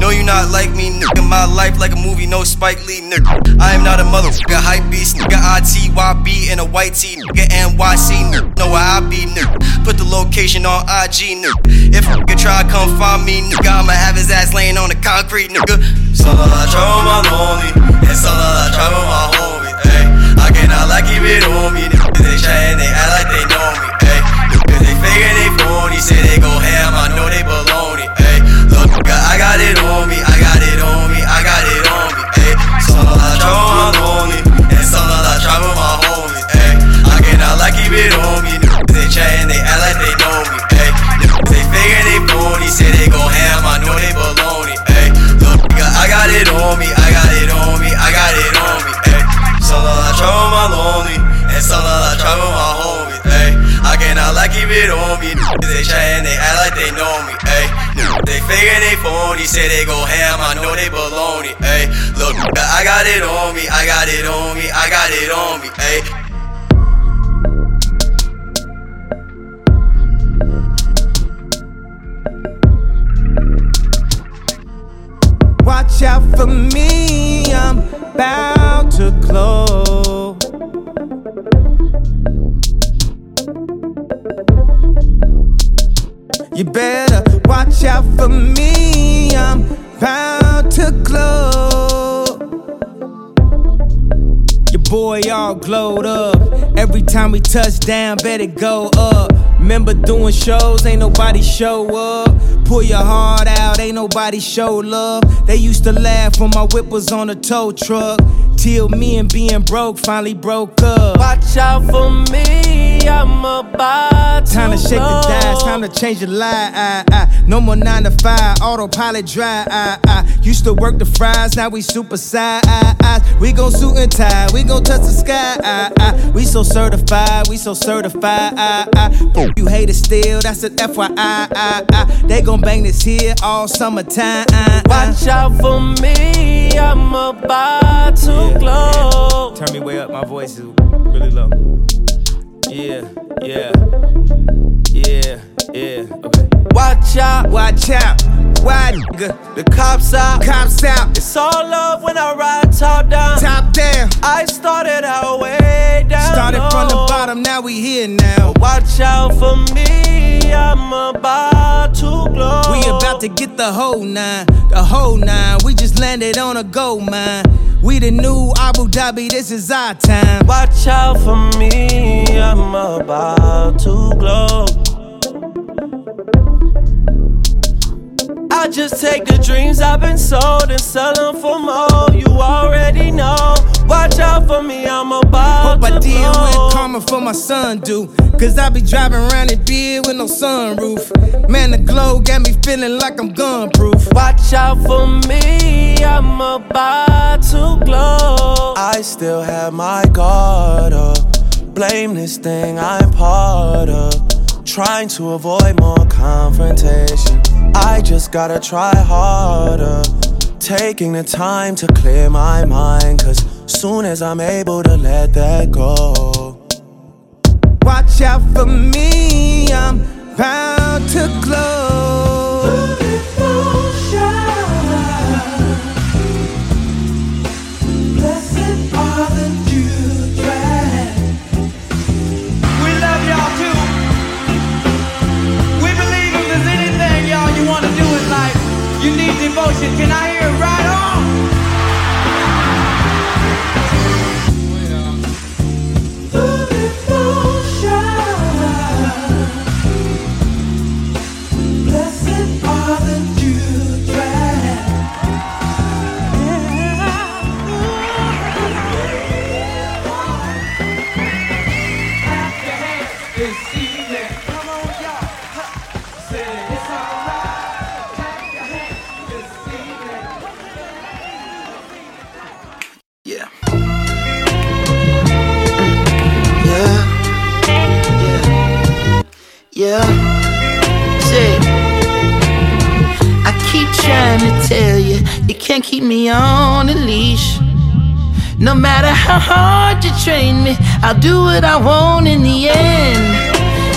No, you not like me, nigga. My life like a movie, no Spike Lee, nigga. I am not a motherfucker, hype beast, nigga. ITYB in a white tee, nigga. NYC, nigga. Know where I be, nigga. Put the location on IG, nigga. If a nigga try come find me, nigga, I'ma have his ass laying on the concrete, nigga. So I travel my lonely, and so I travel my homie, ayy. I cannot like keep it on me, nigga. They chatting, they act like they know me they say they go ham, I know they baloney, ayy. Look, I got it on me, I got it on me, I got it on me, ayy. Solo I with my lonely, and solo I try with my homie, ayy. I cannot like keep it on me. They try and they act like they know me, ayy. They figure they phony, say they go ham, I know they baloney, ayy. Look, I got it on me, I got it on me, I got it on me, ayy. Solo I with my lonely, and solo I try with my homie, ayy. I cannot like keep it on me. They try and they act like they know me, ayy. They figure they phony, say they go ham, I know they baloney, ayy. Look, I got it on me, I got it on me, I got it on me, ayy. Watch out for me, I'm about to glow. You better watch out for me, I'm about to glow. Your boy all glowed up. Every time we touch down, better go up. Remember doing shows, ain't nobody show up. Pull your heart out, ain't nobody show love. They used to laugh when my whip was on a tow truck. Till me and being broke finally broke up. Watch out for me, I'm about to Time to shake the dice, time to change the life. ah, ah. No more nine to five, autopilot drive. ah, ah. Used to work the fries, now we super side. We gon' suit and tie, we gon' touch the sky. ah, ah. We so certified, we so certified. ah, ah. You hate it still, that's an FYI. ah, ah. They gon' bang this here all summertime. ah, ah. Watch out for me, I'm about to glow. Turn me way up, my voice is really low. Yeah, yeah, yeah, yeah. Okay. Watch out, watch out. Why nigga? The cops out, cops out. It's all love when I ride top down. Top down. I started out way down. Started from the low. Bottom, now we here now. Watch out for me, I'm about to glow. We about to get the whole nine, the whole nine. We just landed on a gold mine. We the new Abu Dhabi, this is our time. Watch out for me, I'm about to glow. I just take the dreams I've been sold and sell them for more. You already know. Watch out for me, I'm about Hope I to deal blow. with karma for my son, do. Cause I be driving around in beard with no sunroof. Man, the glow got me feeling like I'm gun proof. Watch out for me, I'm about to glow. I still have my guard up. Blame this thing I'm part of. Trying to avoid more confrontation. I just gotta try harder. Taking the time to clear my mind. Cause soon as I'm able to let that go. Watch out for me, I'm bound to glow. Can I hear it right Yeah. Say. I keep trying to tell you, you can't keep me on a leash. No matter how hard you train me, I'll do what I want in the end.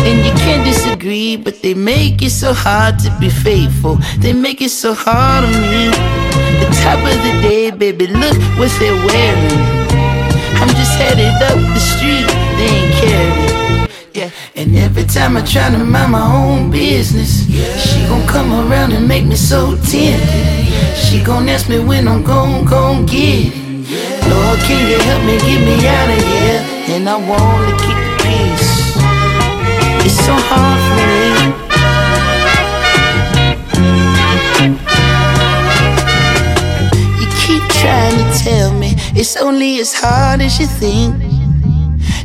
And you can't disagree, but they make it so hard to be faithful. They make it so hard on me. The top of the day, baby, look what they're wearing. I'm just headed up the street, they ain't caring. Yeah, and every time I try to mind my own business, yeah. she gon' come around and make me so tempted. She gon' ask me when I'm gon' gon' get it. Lord, can you help me get me out of here? And I wanna keep the peace. It's so hard for me. You keep trying to tell me it's only as hard as you think.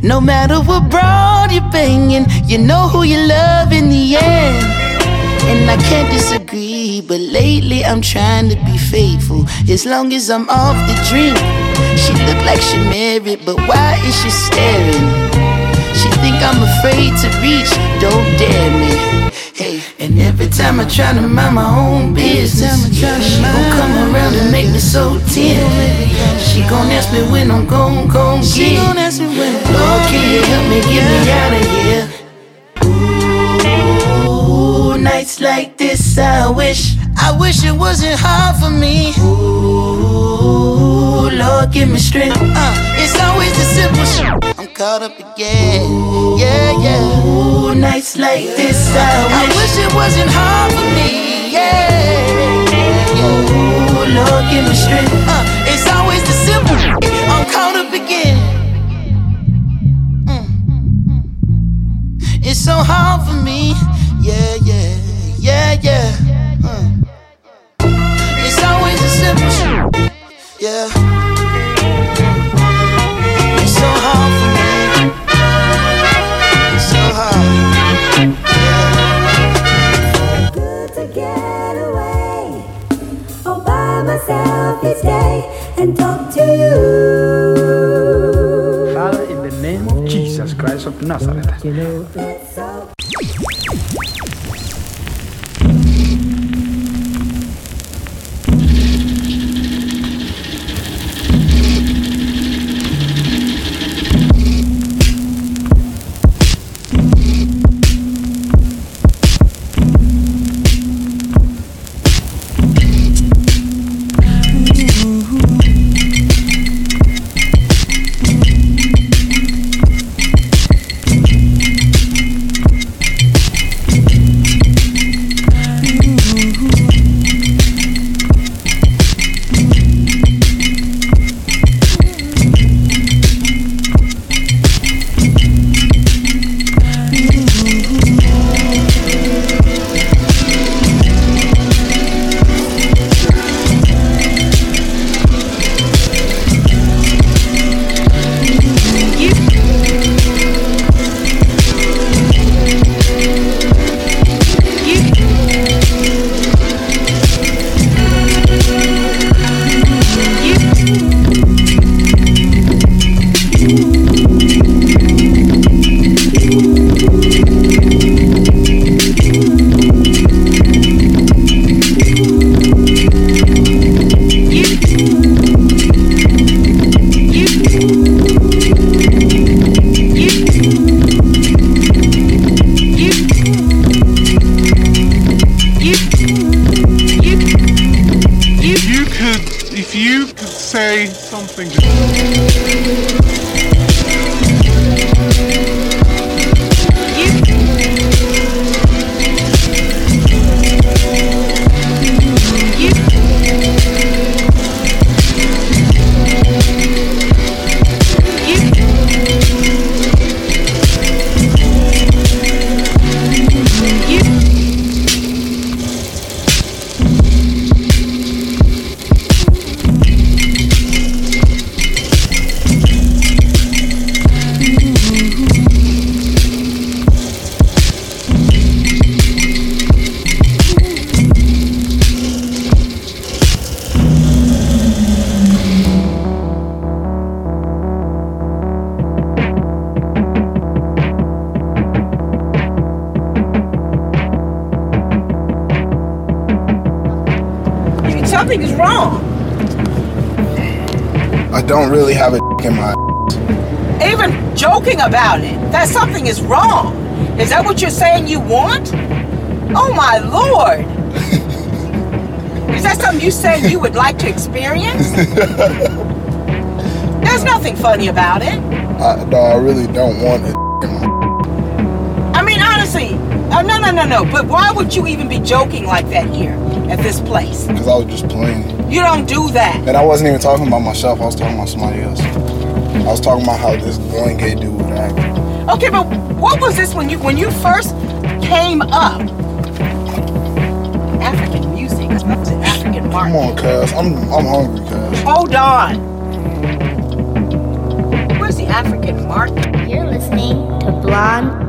No matter what broad you're banging, you know who you love in the end. And I can't disagree, but lately I'm trying to be faithful. As long as I'm off the drink, she look like she married, but why is she staring? She think I'm afraid to reach, don't dare me. Hey, and every time I try to mind my own business, she gon' come around and make me so tempted. She gon' ask me when I'm gon' gon' get. She gon' ask me when. Help me get me out of here? Ooh, nights like this, I wish, I wish it wasn't hard for me. Ooh, Lord, give me strength. Uh, it's always the. I'm caught up again. Yeah, yeah. Ooh, nights like this, I wish, I wish it wasn't hard for me. Yeah, yeah. Ooh, Lord, give me strength. Uh, and talk to you. Father, in the name of Jesus Christ of Nazareth. Something is wrong. I don't really have a in my. Even joking about it, that something is wrong. Is that what you're saying you want? Oh my lord! Is that something you say you would like to experience? There's nothing funny about it. I, no, I really don't want it. I mean, honestly, uh, no, no, no, no. But why would you even be joking like that here at this place? Because I was just playing. You don't do that. And I wasn't even talking about myself. I was talking about somebody else. I was talking about how this one gay dude would act. Okay, but what was this when you when you first came up? African music. What was it? African Come on, cuz. I'm, I'm hungry, cuz. Hold on. Where's the African market? You're listening to Blonde.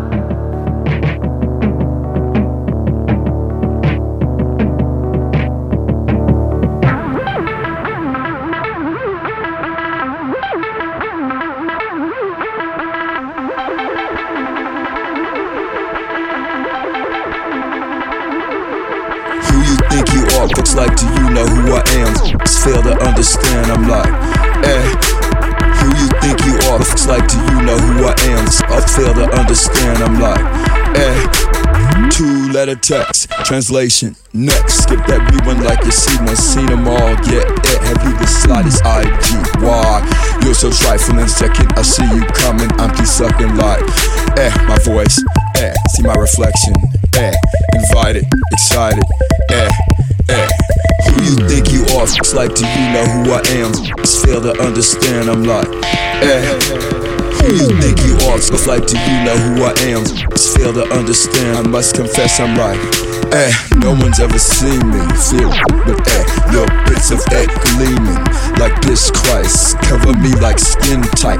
Text translation. Next, skip that rewind like you see one, seen them all. Yeah, eh. Have you the slightest why you're so trifling? Second, I see you coming. I'm keep sucking like, eh. My voice, eh. See my reflection, eh. Invited, excited, eh, eh. Who you think you are? It's like, do you know who I am? Just fail to understand. I'm like, eh. You think you are? It's like, do you know who I am? Just fail to understand. I must confess, I'm like, eh. No one's ever seen me feel with eh. Little bits of egg gleaming like this Christ. Cover me like skin tight.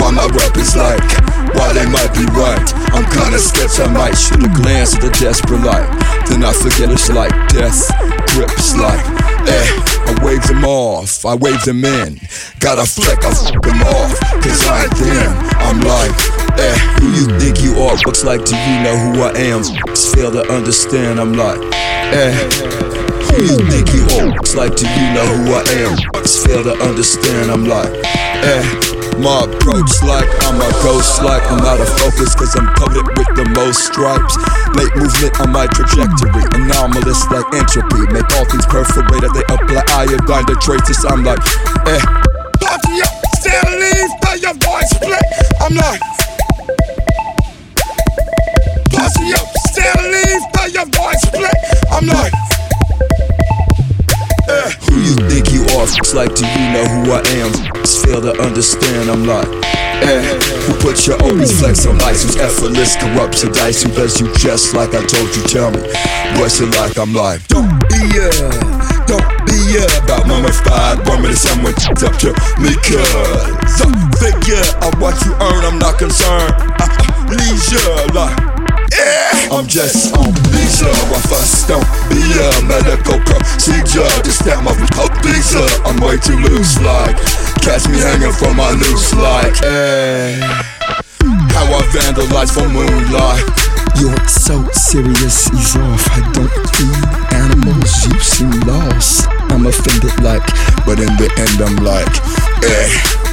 Why my rap is like, why they might be right. I'm kinda sketch, I might shoot a glance at the desperate light. Then I forget it's like death grips like, eh. I wave them off, I wave them in. Got a fleck, I fuck them off. Cause I ain't them. I'm like, eh. Who you think you are? Looks like, do you know who I am? Just fail to understand. I'm like, eh. Who you think you are? Looks like, do you know who I am? Just fail to understand. I'm like, eh. My approach like I'm a ghost like I'm out of focus cause I'm covered with the most stripes Late movement on my trajectory Anomalous like entropy Make all things perforate as they apply iodine to traces I'm like, eh Party up, stand leave, tell your voice play I'm like Party up, stand leave, tell your voice play I'm like Eh, who you think you are? It's like, do you know who I am? Just fail to understand. I'm like, eh, who put your obvious flex on ice? Who's effortless, corrupts your dice? Who does you just like I told you? Tell me, what's it like? I'm like, don't be uh, don't be uh, about mummified woman to someone up to me, cuz uh, figure of what you earn, I'm not concerned. Uh, uh, leisure, like. Yeah, I'm just on visa. I fuss don't be a medical procedure. Time I'm a visa. I'm way too loose, like catch me hanging from my noose, like hey. How I vandalize for moonlight. You're so serious, ease off. I don't feed animals, you seem lost. I'm offended, like, but in the end, I'm like, eh.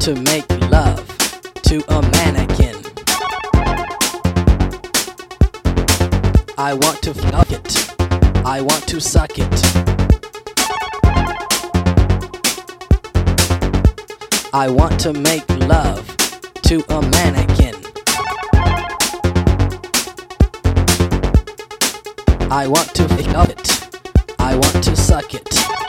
to make love to a mannequin. I want to fuck it. I want to suck it. I want to make love to a mannequin. I want to fuck it. I want to suck it.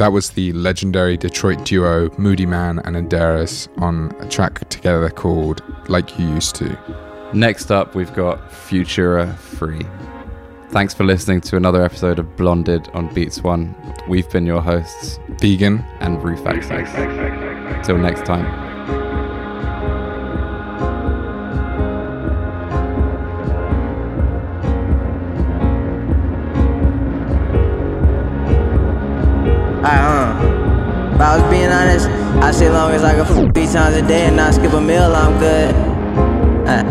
That was the legendary Detroit duo Moodymann and Andrés on a track together called Like You Used to. Next up, we've got Futura Free. Thanks for listening to another episode of Blonded on Beats One. We've been your hosts, Vegyn and Access. Till next time. Say I can f three times a day and not skip a meal, I'm good. Uh,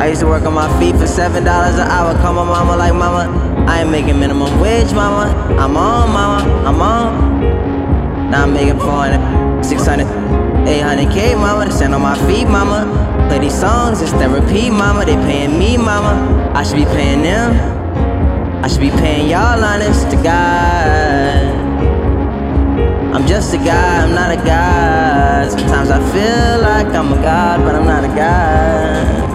I used to work on my feet for seven dollars an hour. Call my mama like mama. I ain't making minimum wage, mama. I'm on, mama. I'm on. Now I'm making 400, 600, 800k, mama. Stand on my feet, mama. Play these songs, it's therapy, mama. They paying me, mama. I should be paying them. I should be paying y'all, honest to God. I'm just a guy, I'm not a god. Sometimes I feel like I'm a god, but I'm not a god.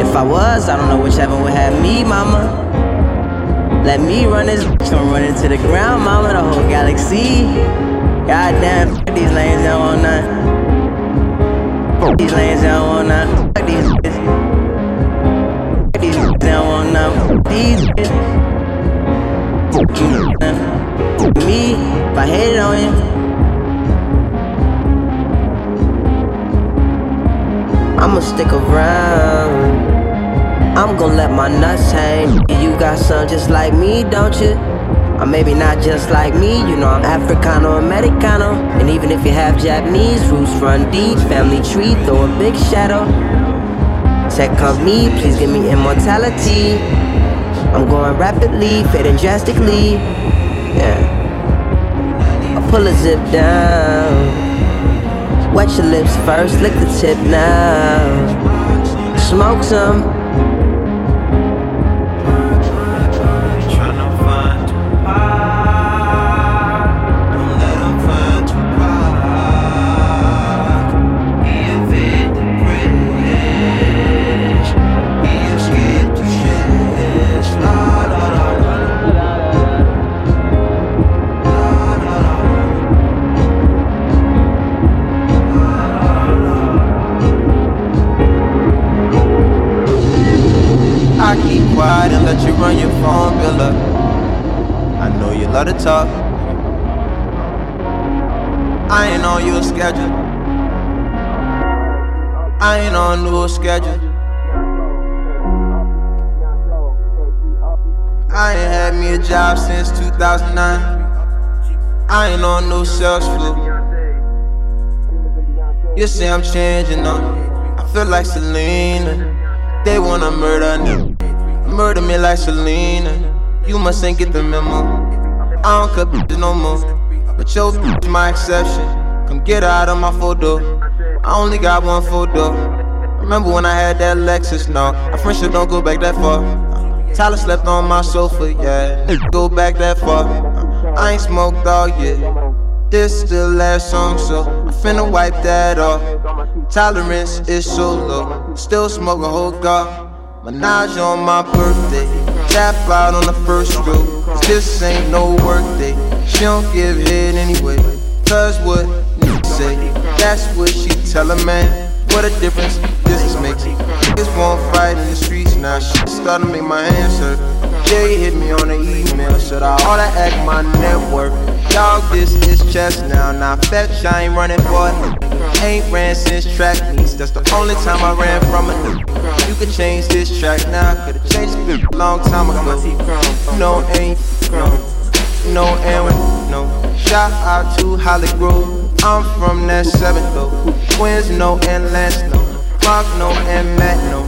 If I was, I don't know which heaven would have me, mama. Let me run this bitch, don't run into the ground, mama. The whole galaxy. Goddamn, f- these lanes, they don't want none. These lanes, they don't want none. F- These bitches. F- These bitches, don't want none. These bitches. F- you, man. Me, if I hated on you. I'ma stick around. I'm gonna let my nuts hang. You got some just like me, don't you? Or maybe not just like me, you know I'm Africano Americano. And even if you have Japanese roots, run deep, family tree, throw a big shadow. Tech company, please give me immortality. I'm going rapidly, fading drastically. Pull a zip down. Wet your lips first, lick the tip now. Smoke some. Love to talk. I ain't on your schedule. I ain't on no schedule. I ain't had me a job since 2009. I ain't on no sales floor. You say I'm changing up. I feel like Selena. They wanna murder me. Murder me like Selena. You must ain't get the memo. I don't cut bitches no more. But your bitch my exception. Come get out of my photo. I only got one photo. Remember when I had that Lexus? No, our friendship don't go back that far. Tyler slept on my sofa, yeah. Go back that far. I ain't smoked all yet. This the last song, so I'm finna wipe that off. Tolerance is so low. Still smoke a whole gar. Menage on my birthday. Tap out on the first. 'Cause This ain't no work day. She don't give head anyway. Cause what niggas say, that's what she tell a man. What a difference this makes. Niggas won't fight in the streets now. Shit starting to make my hands hurt. Jay hit me on the email, said I oughta act my network. Dog, this is chess now. not fetch, I ain't running for it. Ain't ran since track meets. That's the only time I ran from a nigga. You could change this track now. Could've changed it a long time ago. No, ain't no. No, and no. Shout out to Holly Grove. I'm from that seventh though. Twins, no, and Lance, no. Mark, no, and Matt, no.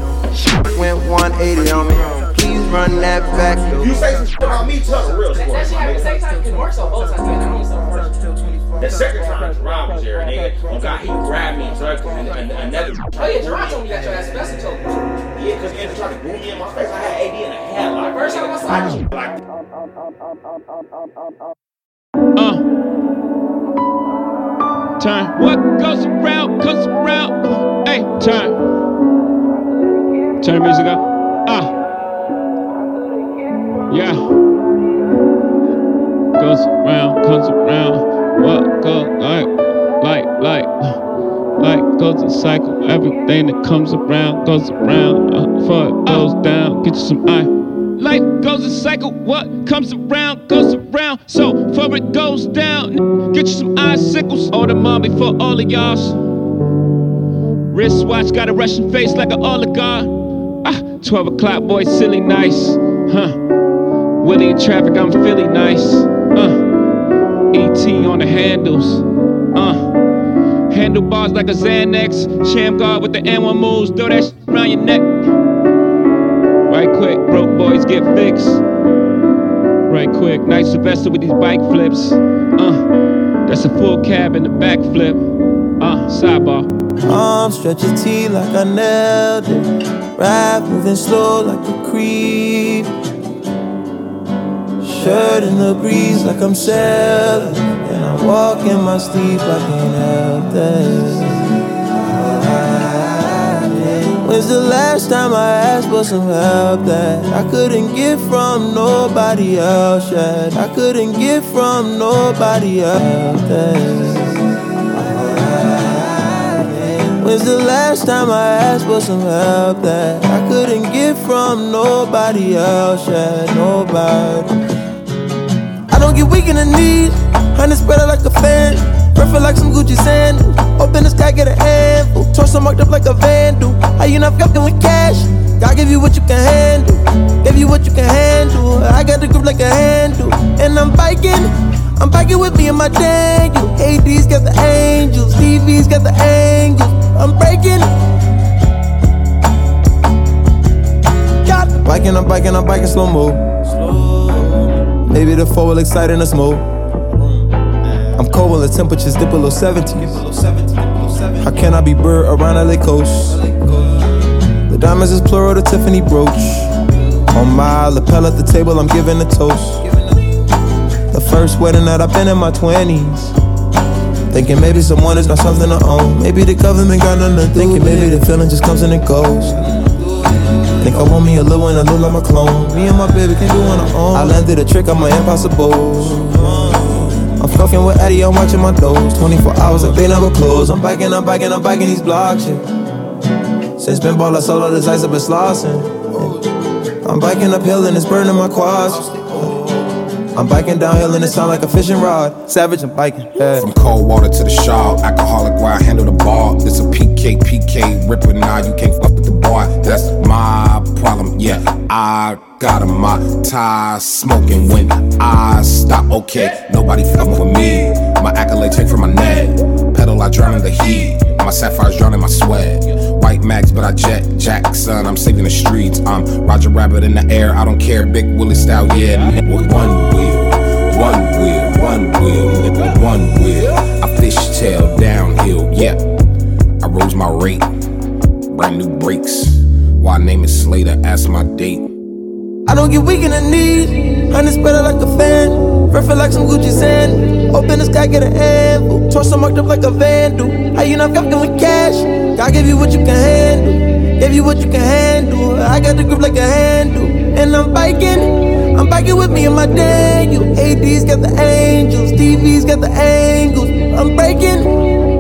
Went 180 on me. Please run that back. You say some shit about me, tell real story. That shit happened the same time. It works on both sides. I don't so The second time Jerron was there, nigga, oh God, he grabbed me and drugged me, and, and another. Oh yeah, Jerron told me you got your ass arrested. Told me. Yeah, because Andrew tried to boot me in my face. I had AD in a headlock. First time I saw I you. just like. Uh. Turn. What goes around comes around. Hey, turn. Turn the music up. Ah. Yeah. goes around, comes around. What goes like, like, like, like goes a cycle. Everything that comes around goes around. Uh, before it goes down, get you some eye. Life goes a cycle. What comes around goes around. So before it goes down, get you some icicles. Order mom before all of y'all's. Wristwatch got a Russian face like an oligarch. Ah, 12 o'clock, boy, silly nice. Huh. Willie in traffic, I'm Philly nice. Uh. ET on the handles. Uh. Handlebars like a Xanax. Sham guard with the N1 moves. Throw that shit around your neck. Right quick, broke boys get fixed. Right quick, Nigel Sylvester with these bike flips. Uh. That's a full cab and a backflip. Uh, sidebar. Arm stretch your T like I nailed it. Rap moving slow like a creep. Shirt in the breeze like I'm sailing. And I walk in my sleep, I can't help that. When's the last time I asked for some help that I couldn't get from nobody else yet? I couldn't get from nobody else. When's the last time I asked for some help that I couldn't get from nobody else? Yeah, nobody. Don't get weak in the knees, honey spread out like a fan. Perfect like some Gucci sandals. Open the sky, get a handful. Torso marked up like a vandal. How you not fucking with cash? God give you what you can handle. Give you what you can handle. I got the grip like a handle. And I'm biking. I'm biking with me and my Daniel. AD's got the angels. TV's got the angles. I'm breaking. Biking, I'm biking, I'm biking slow mo. Maybe the four will excite in a smoke. I'm cold when the temperatures dip below 70. How can I be bird around LA coast? The diamonds is plural, the Tiffany brooch. On my lapel at the table, I'm giving a toast. The first wedding that I've been in my 20s. Thinking maybe someone is not something to own. Maybe the government got nothing. Thinking maybe the feeling just comes and it goes. Think I want me a little one, I look like my clone. Me and my baby can do on our own. I landed a trick on my impossible. I'm fucking with Eddie, I'm watching my doors. 24 hours like they never close. I'm biking, I'm biking, I'm biking these blocks. Yeah. Since been ball, I solo this ice, I've been slossing. Yeah. I'm biking uphill and it's burning my quads. I'm biking downhill and it sound like a fishing rod. Savage, I'm biking. Yeah. From cold water to the shawl, alcoholic where I handle the ball. It's a PK, PK, ripper, nah, you can't fuck with the boy. That's my problem, yeah. I got a my tie smoking when I stop, okay. Nobody fucking with me. My accolade take from my neck. Pedal, I drown in the heat. My sapphires drown in my sweat. White max, but I jet Jackson. I'm saving the streets. I'm Roger Rabbit in the air. I don't care. Big Willie style, yeah. One wheel, one wheel, one wheel, one wheel. Slater? My date. I don't get weak in the knees. Honey spread out like a fan. Perfect like some Gucci sand. Open the sky, get a handful. Torso marked up like a vandal. How you not fucking with cash? God give you what you can handle. Give you what you can handle. I got the grip like a handle. And I'm biking. I'm biking with me and my Daniel. AD's got the angels. TV's got the angles. I'm breaking.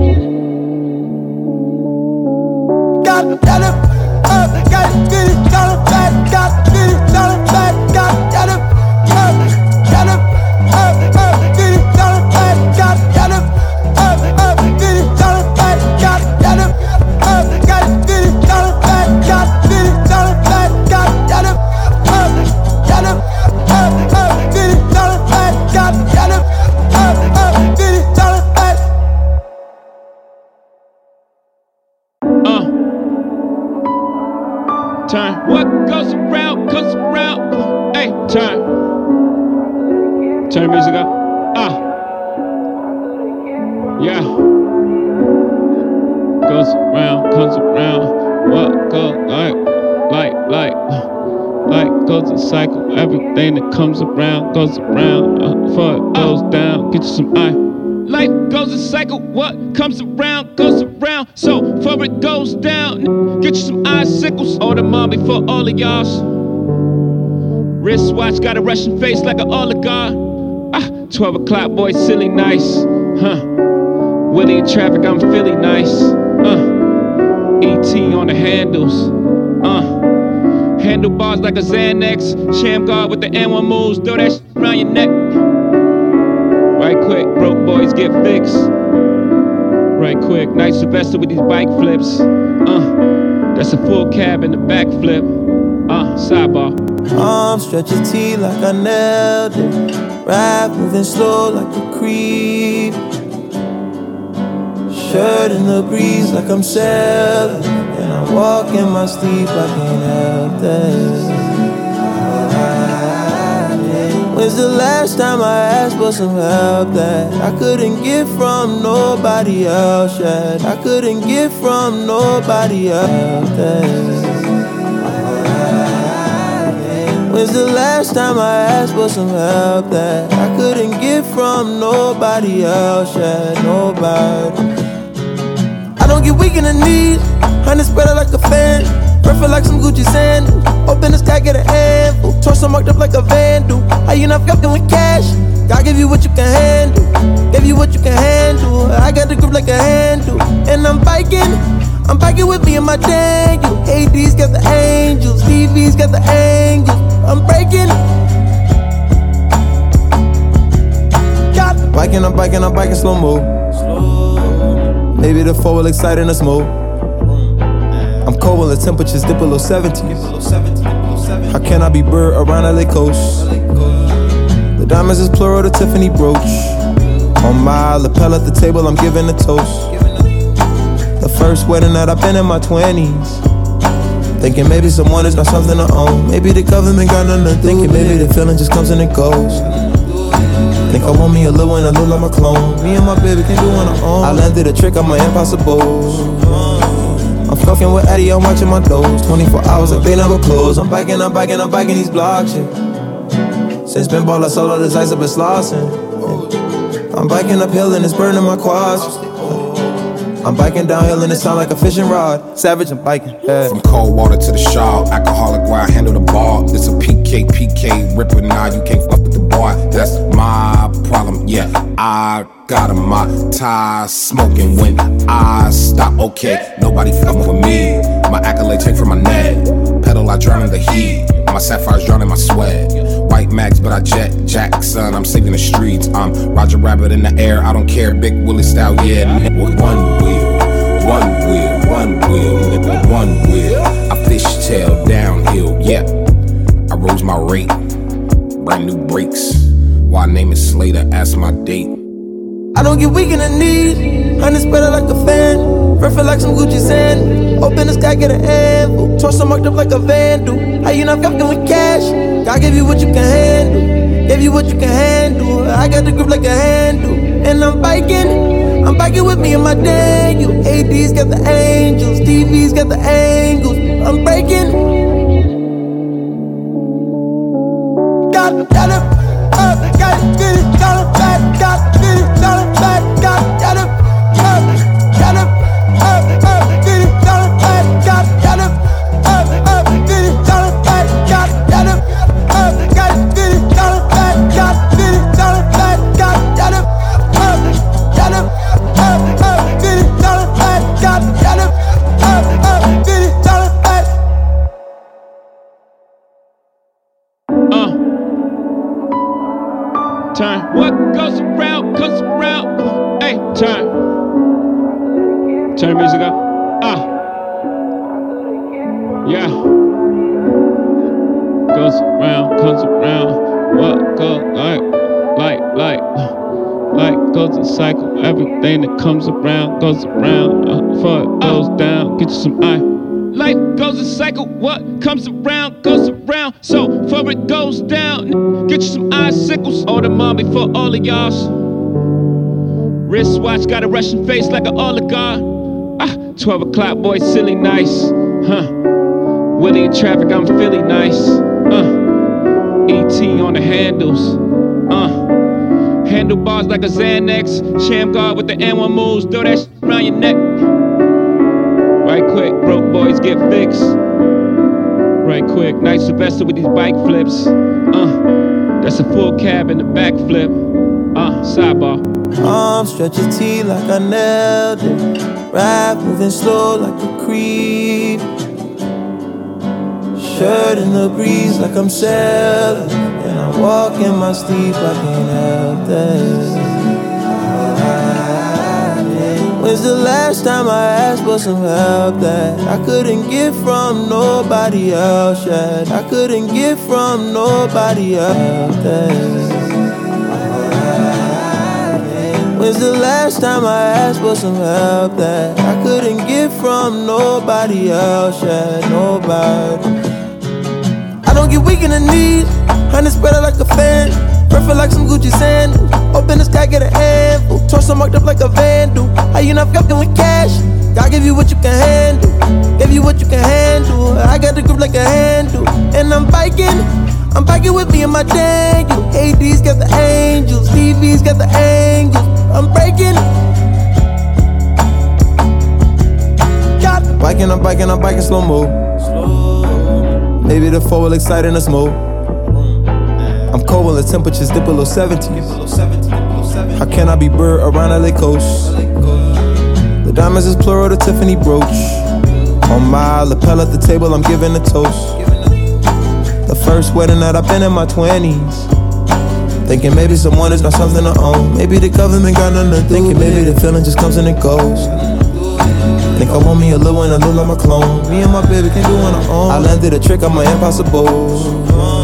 Comes around goes around. Uh, it goes down, get you some eye. Life goes a cycle. What comes around goes around. So before it goes down, get you some icicles. Order mom for all of y'all's. Wristwatch got a Russian face like an oligarch. Ah, 12 o'clock, boy, silly nice. Huh. Willie in traffic, I'm Philly nice. Uh. ET on the handles. Handlebars like a Xanax. Sham guard with the N1 moves. Throw that shit around your neck. Right quick, broke boys get fixed. Right quick, Nigel Sylvester with these bike flips. Uh, that's a full cab in the back flip. Uh, sidebar. Arm stretch your T like I nailed it. Rap moving slow like a creep. Shirt in the breeze like I'm sailing. Walk in my sleep, I can't help that. When's the last time I asked for some help that I couldn't get from nobody else yet? I couldn't get from nobody else. When's the last time I asked for some help that I couldn't get from nobody else yet? Nobody. I don't get weak in the knees, honey spread out like a fan. Perfect like some Gucci sandals. Open the sky, get a handful. Torso marked up like a vandal. How you not fucking with cash? God give you what you can handle. Give you what you can handle. I got the grip like a handle. And I'm biking. I'm biking with me and my Daniel. AD's got the angels. TV's got the angels. I'm breaking. Got biking, I'm biking, I'm biking slow mo. Maybe the four will excite in the smoke. Cold when the temperatures dip below 70. How can I be bird around LA coast? The diamonds is plural, the Tiffany brooch. On my lapel at the table, I'm giving a toast. The first wedding that I've been in my 20s. Thinking maybe someone is not something to own. Maybe the government got nothing to Thinking maybe the feeling just comes and it goes. Think I want me a little one, I look like my clone. Me and my baby can do on our own. I landed a trick, on my impossible. I'm with Eddie, I'm watching my toes. 24 hours, like they never close. I'm biking, I'm biking, I'm biking these blocks, yeah. Since been ball, I solo this ice, I've been slossing. I'm biking uphill and it's burning my quads. I'm biking downhill and it sound like a fishing rod. Savage, I'm biking. Yeah. From cold water to the shawl, alcoholic where I handle the ball. This a PK, PK, ripper, nah, you can't fuck with the boy. That's my problem, yeah. I got a my tie smoking when I stop, okay. Nobody fucking with me. My accolade take from my neck. Pedal, I drown in the heat. My sapphires drown in my sweat. White max, but I jet Jackson. I'm saving the streets. I'm Roger Rabbit in the air. I don't care. Big Willie style, yeah. With one wheel, one wheel, one wheel, one wheel. I fishtail downhill, yeah. I rose my rate. Brand new brakes. Why name it Slater? Ask my date. I don't get weak in the knees. Honey spread out like a fan. Perfect like some Gucci sand. Open the sky, get a handful. Torso marked up like a vandal. How you not fucking with cash? God give you what you can handle. Give you what you can handle. I got the grip like a handle. And I'm biking. I'm biking with me and my Daniel. AD's got the angels. TV's got the angles. I'm breaking. Uh, got it. Up, got it, cycle. Everything that comes around goes around. Uh, before it goes down, get you some eye. Life goes in cycle. What comes around goes around. So before it goes down, get you some icicles. Order mom for all of y'all's. Wristwatch got a Russian face like an oligarch. Ah, 12 o'clock, boy, silly nice. Huh. Willie in traffic, I'm Philly nice. Uh. ET on the handles. Uh. Handlebars like a Xanax. Sham guard with the N1 moves. Throw that shit around your neck. Right quick, broke boys get fixed. Right quick, Nigel Sylvester with these bike flips. Uh, that's a full cab in the back flip. Uh, sidebar. Arms stretch your T like I nailed it. Rap moving slow like a creep. Shirt in the breeze like I'm sailing. Walk in my sleep, I can't help that. When's the last time I asked for some help that I couldn't get from nobody else yet? I couldn't get from nobody else. That. When's the last time I asked for some help that I couldn't get from nobody else yet? Nobody. I don't get weak in the knees, honey spread out like a fan. Perfect like some Gucci sandals. Open the sky, get a handful. Torso marked up like a vandal. How you not fucking with cash? God give you what you can handle. Give you what you can handle. I got the grip like a handle. And I'm biking. I'm biking with me and my Daniel. AD's got the angels. TV's got the angels. I'm breaking. God. Biking, I'm biking, I'm biking slow mo. Maybe the four will excite in a smoke. When the temperatures dip below 70. How can I be bird around LA coast? The diamonds is plural, the Tiffany brooch. On my lapel at the table, I'm giving a toast. The first wedding that I've been in my 20s. Thinking maybe someone is not something to own. Maybe the government got nothing to. Thinking maybe the feeling just comes and it goes. Think I want me a little one, a little like my clone. Me and my baby can do on our own. I landed a trick on my impossible. Uh-huh.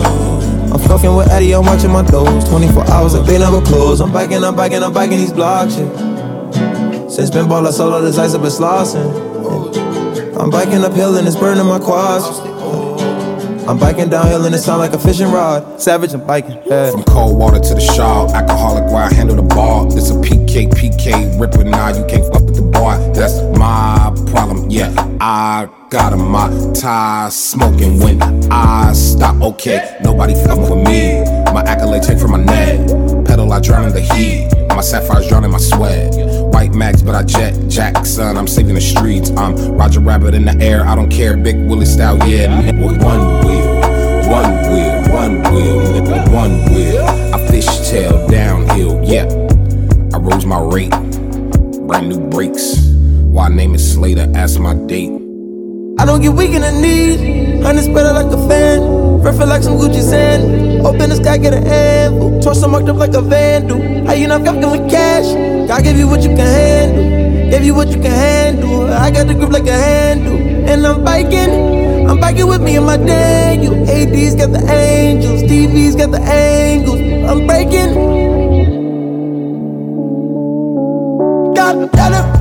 Fucking with Eddie, I'm watching my doors. 24 hours like they never close. I'm biking, I'm biking, I'm biking these blocks, yeah. Since been ball, I solo this ice, I've been slossing. I'm biking uphill and it's burning my quads. I'm biking downhill and it sound like a fishing rod. Savage, I'm biking. Yeah. From cold water to the shawl, alcoholic where I handle the ball. It's a PK, PK, ripper, nah, you can't fuck bar. That's my problem, yeah. I got 'em, my ties smoking when I stop, okay. Nobody fucking with me. My accolade take from my neck. Pedal, I drown in the heat. My sapphires drown in my sweat. White max, but I jet Jackson. I'm saving the streets. I'm Roger Rabbit in the air. I don't care. Big Willie style, yeah. One wheel, one wheel, one wheel, one wheel. I fishtail downhill, yeah. I rose my rate. Brand new brakes. Why name is Slater? Ask my date. I don't get weak in the knees. Honey spread out like a fan. Perfect like some Gucci sand. Open the sky, get a handful. Torso marked up like a vandal. How you not fucking with cash? God give you what you can handle. Give you what you can handle. I got the grip like a handle. And I'm biking. I'm biking with me and my Daniel. AD's got the angels. TV's got the angles. I'm breaking. God, got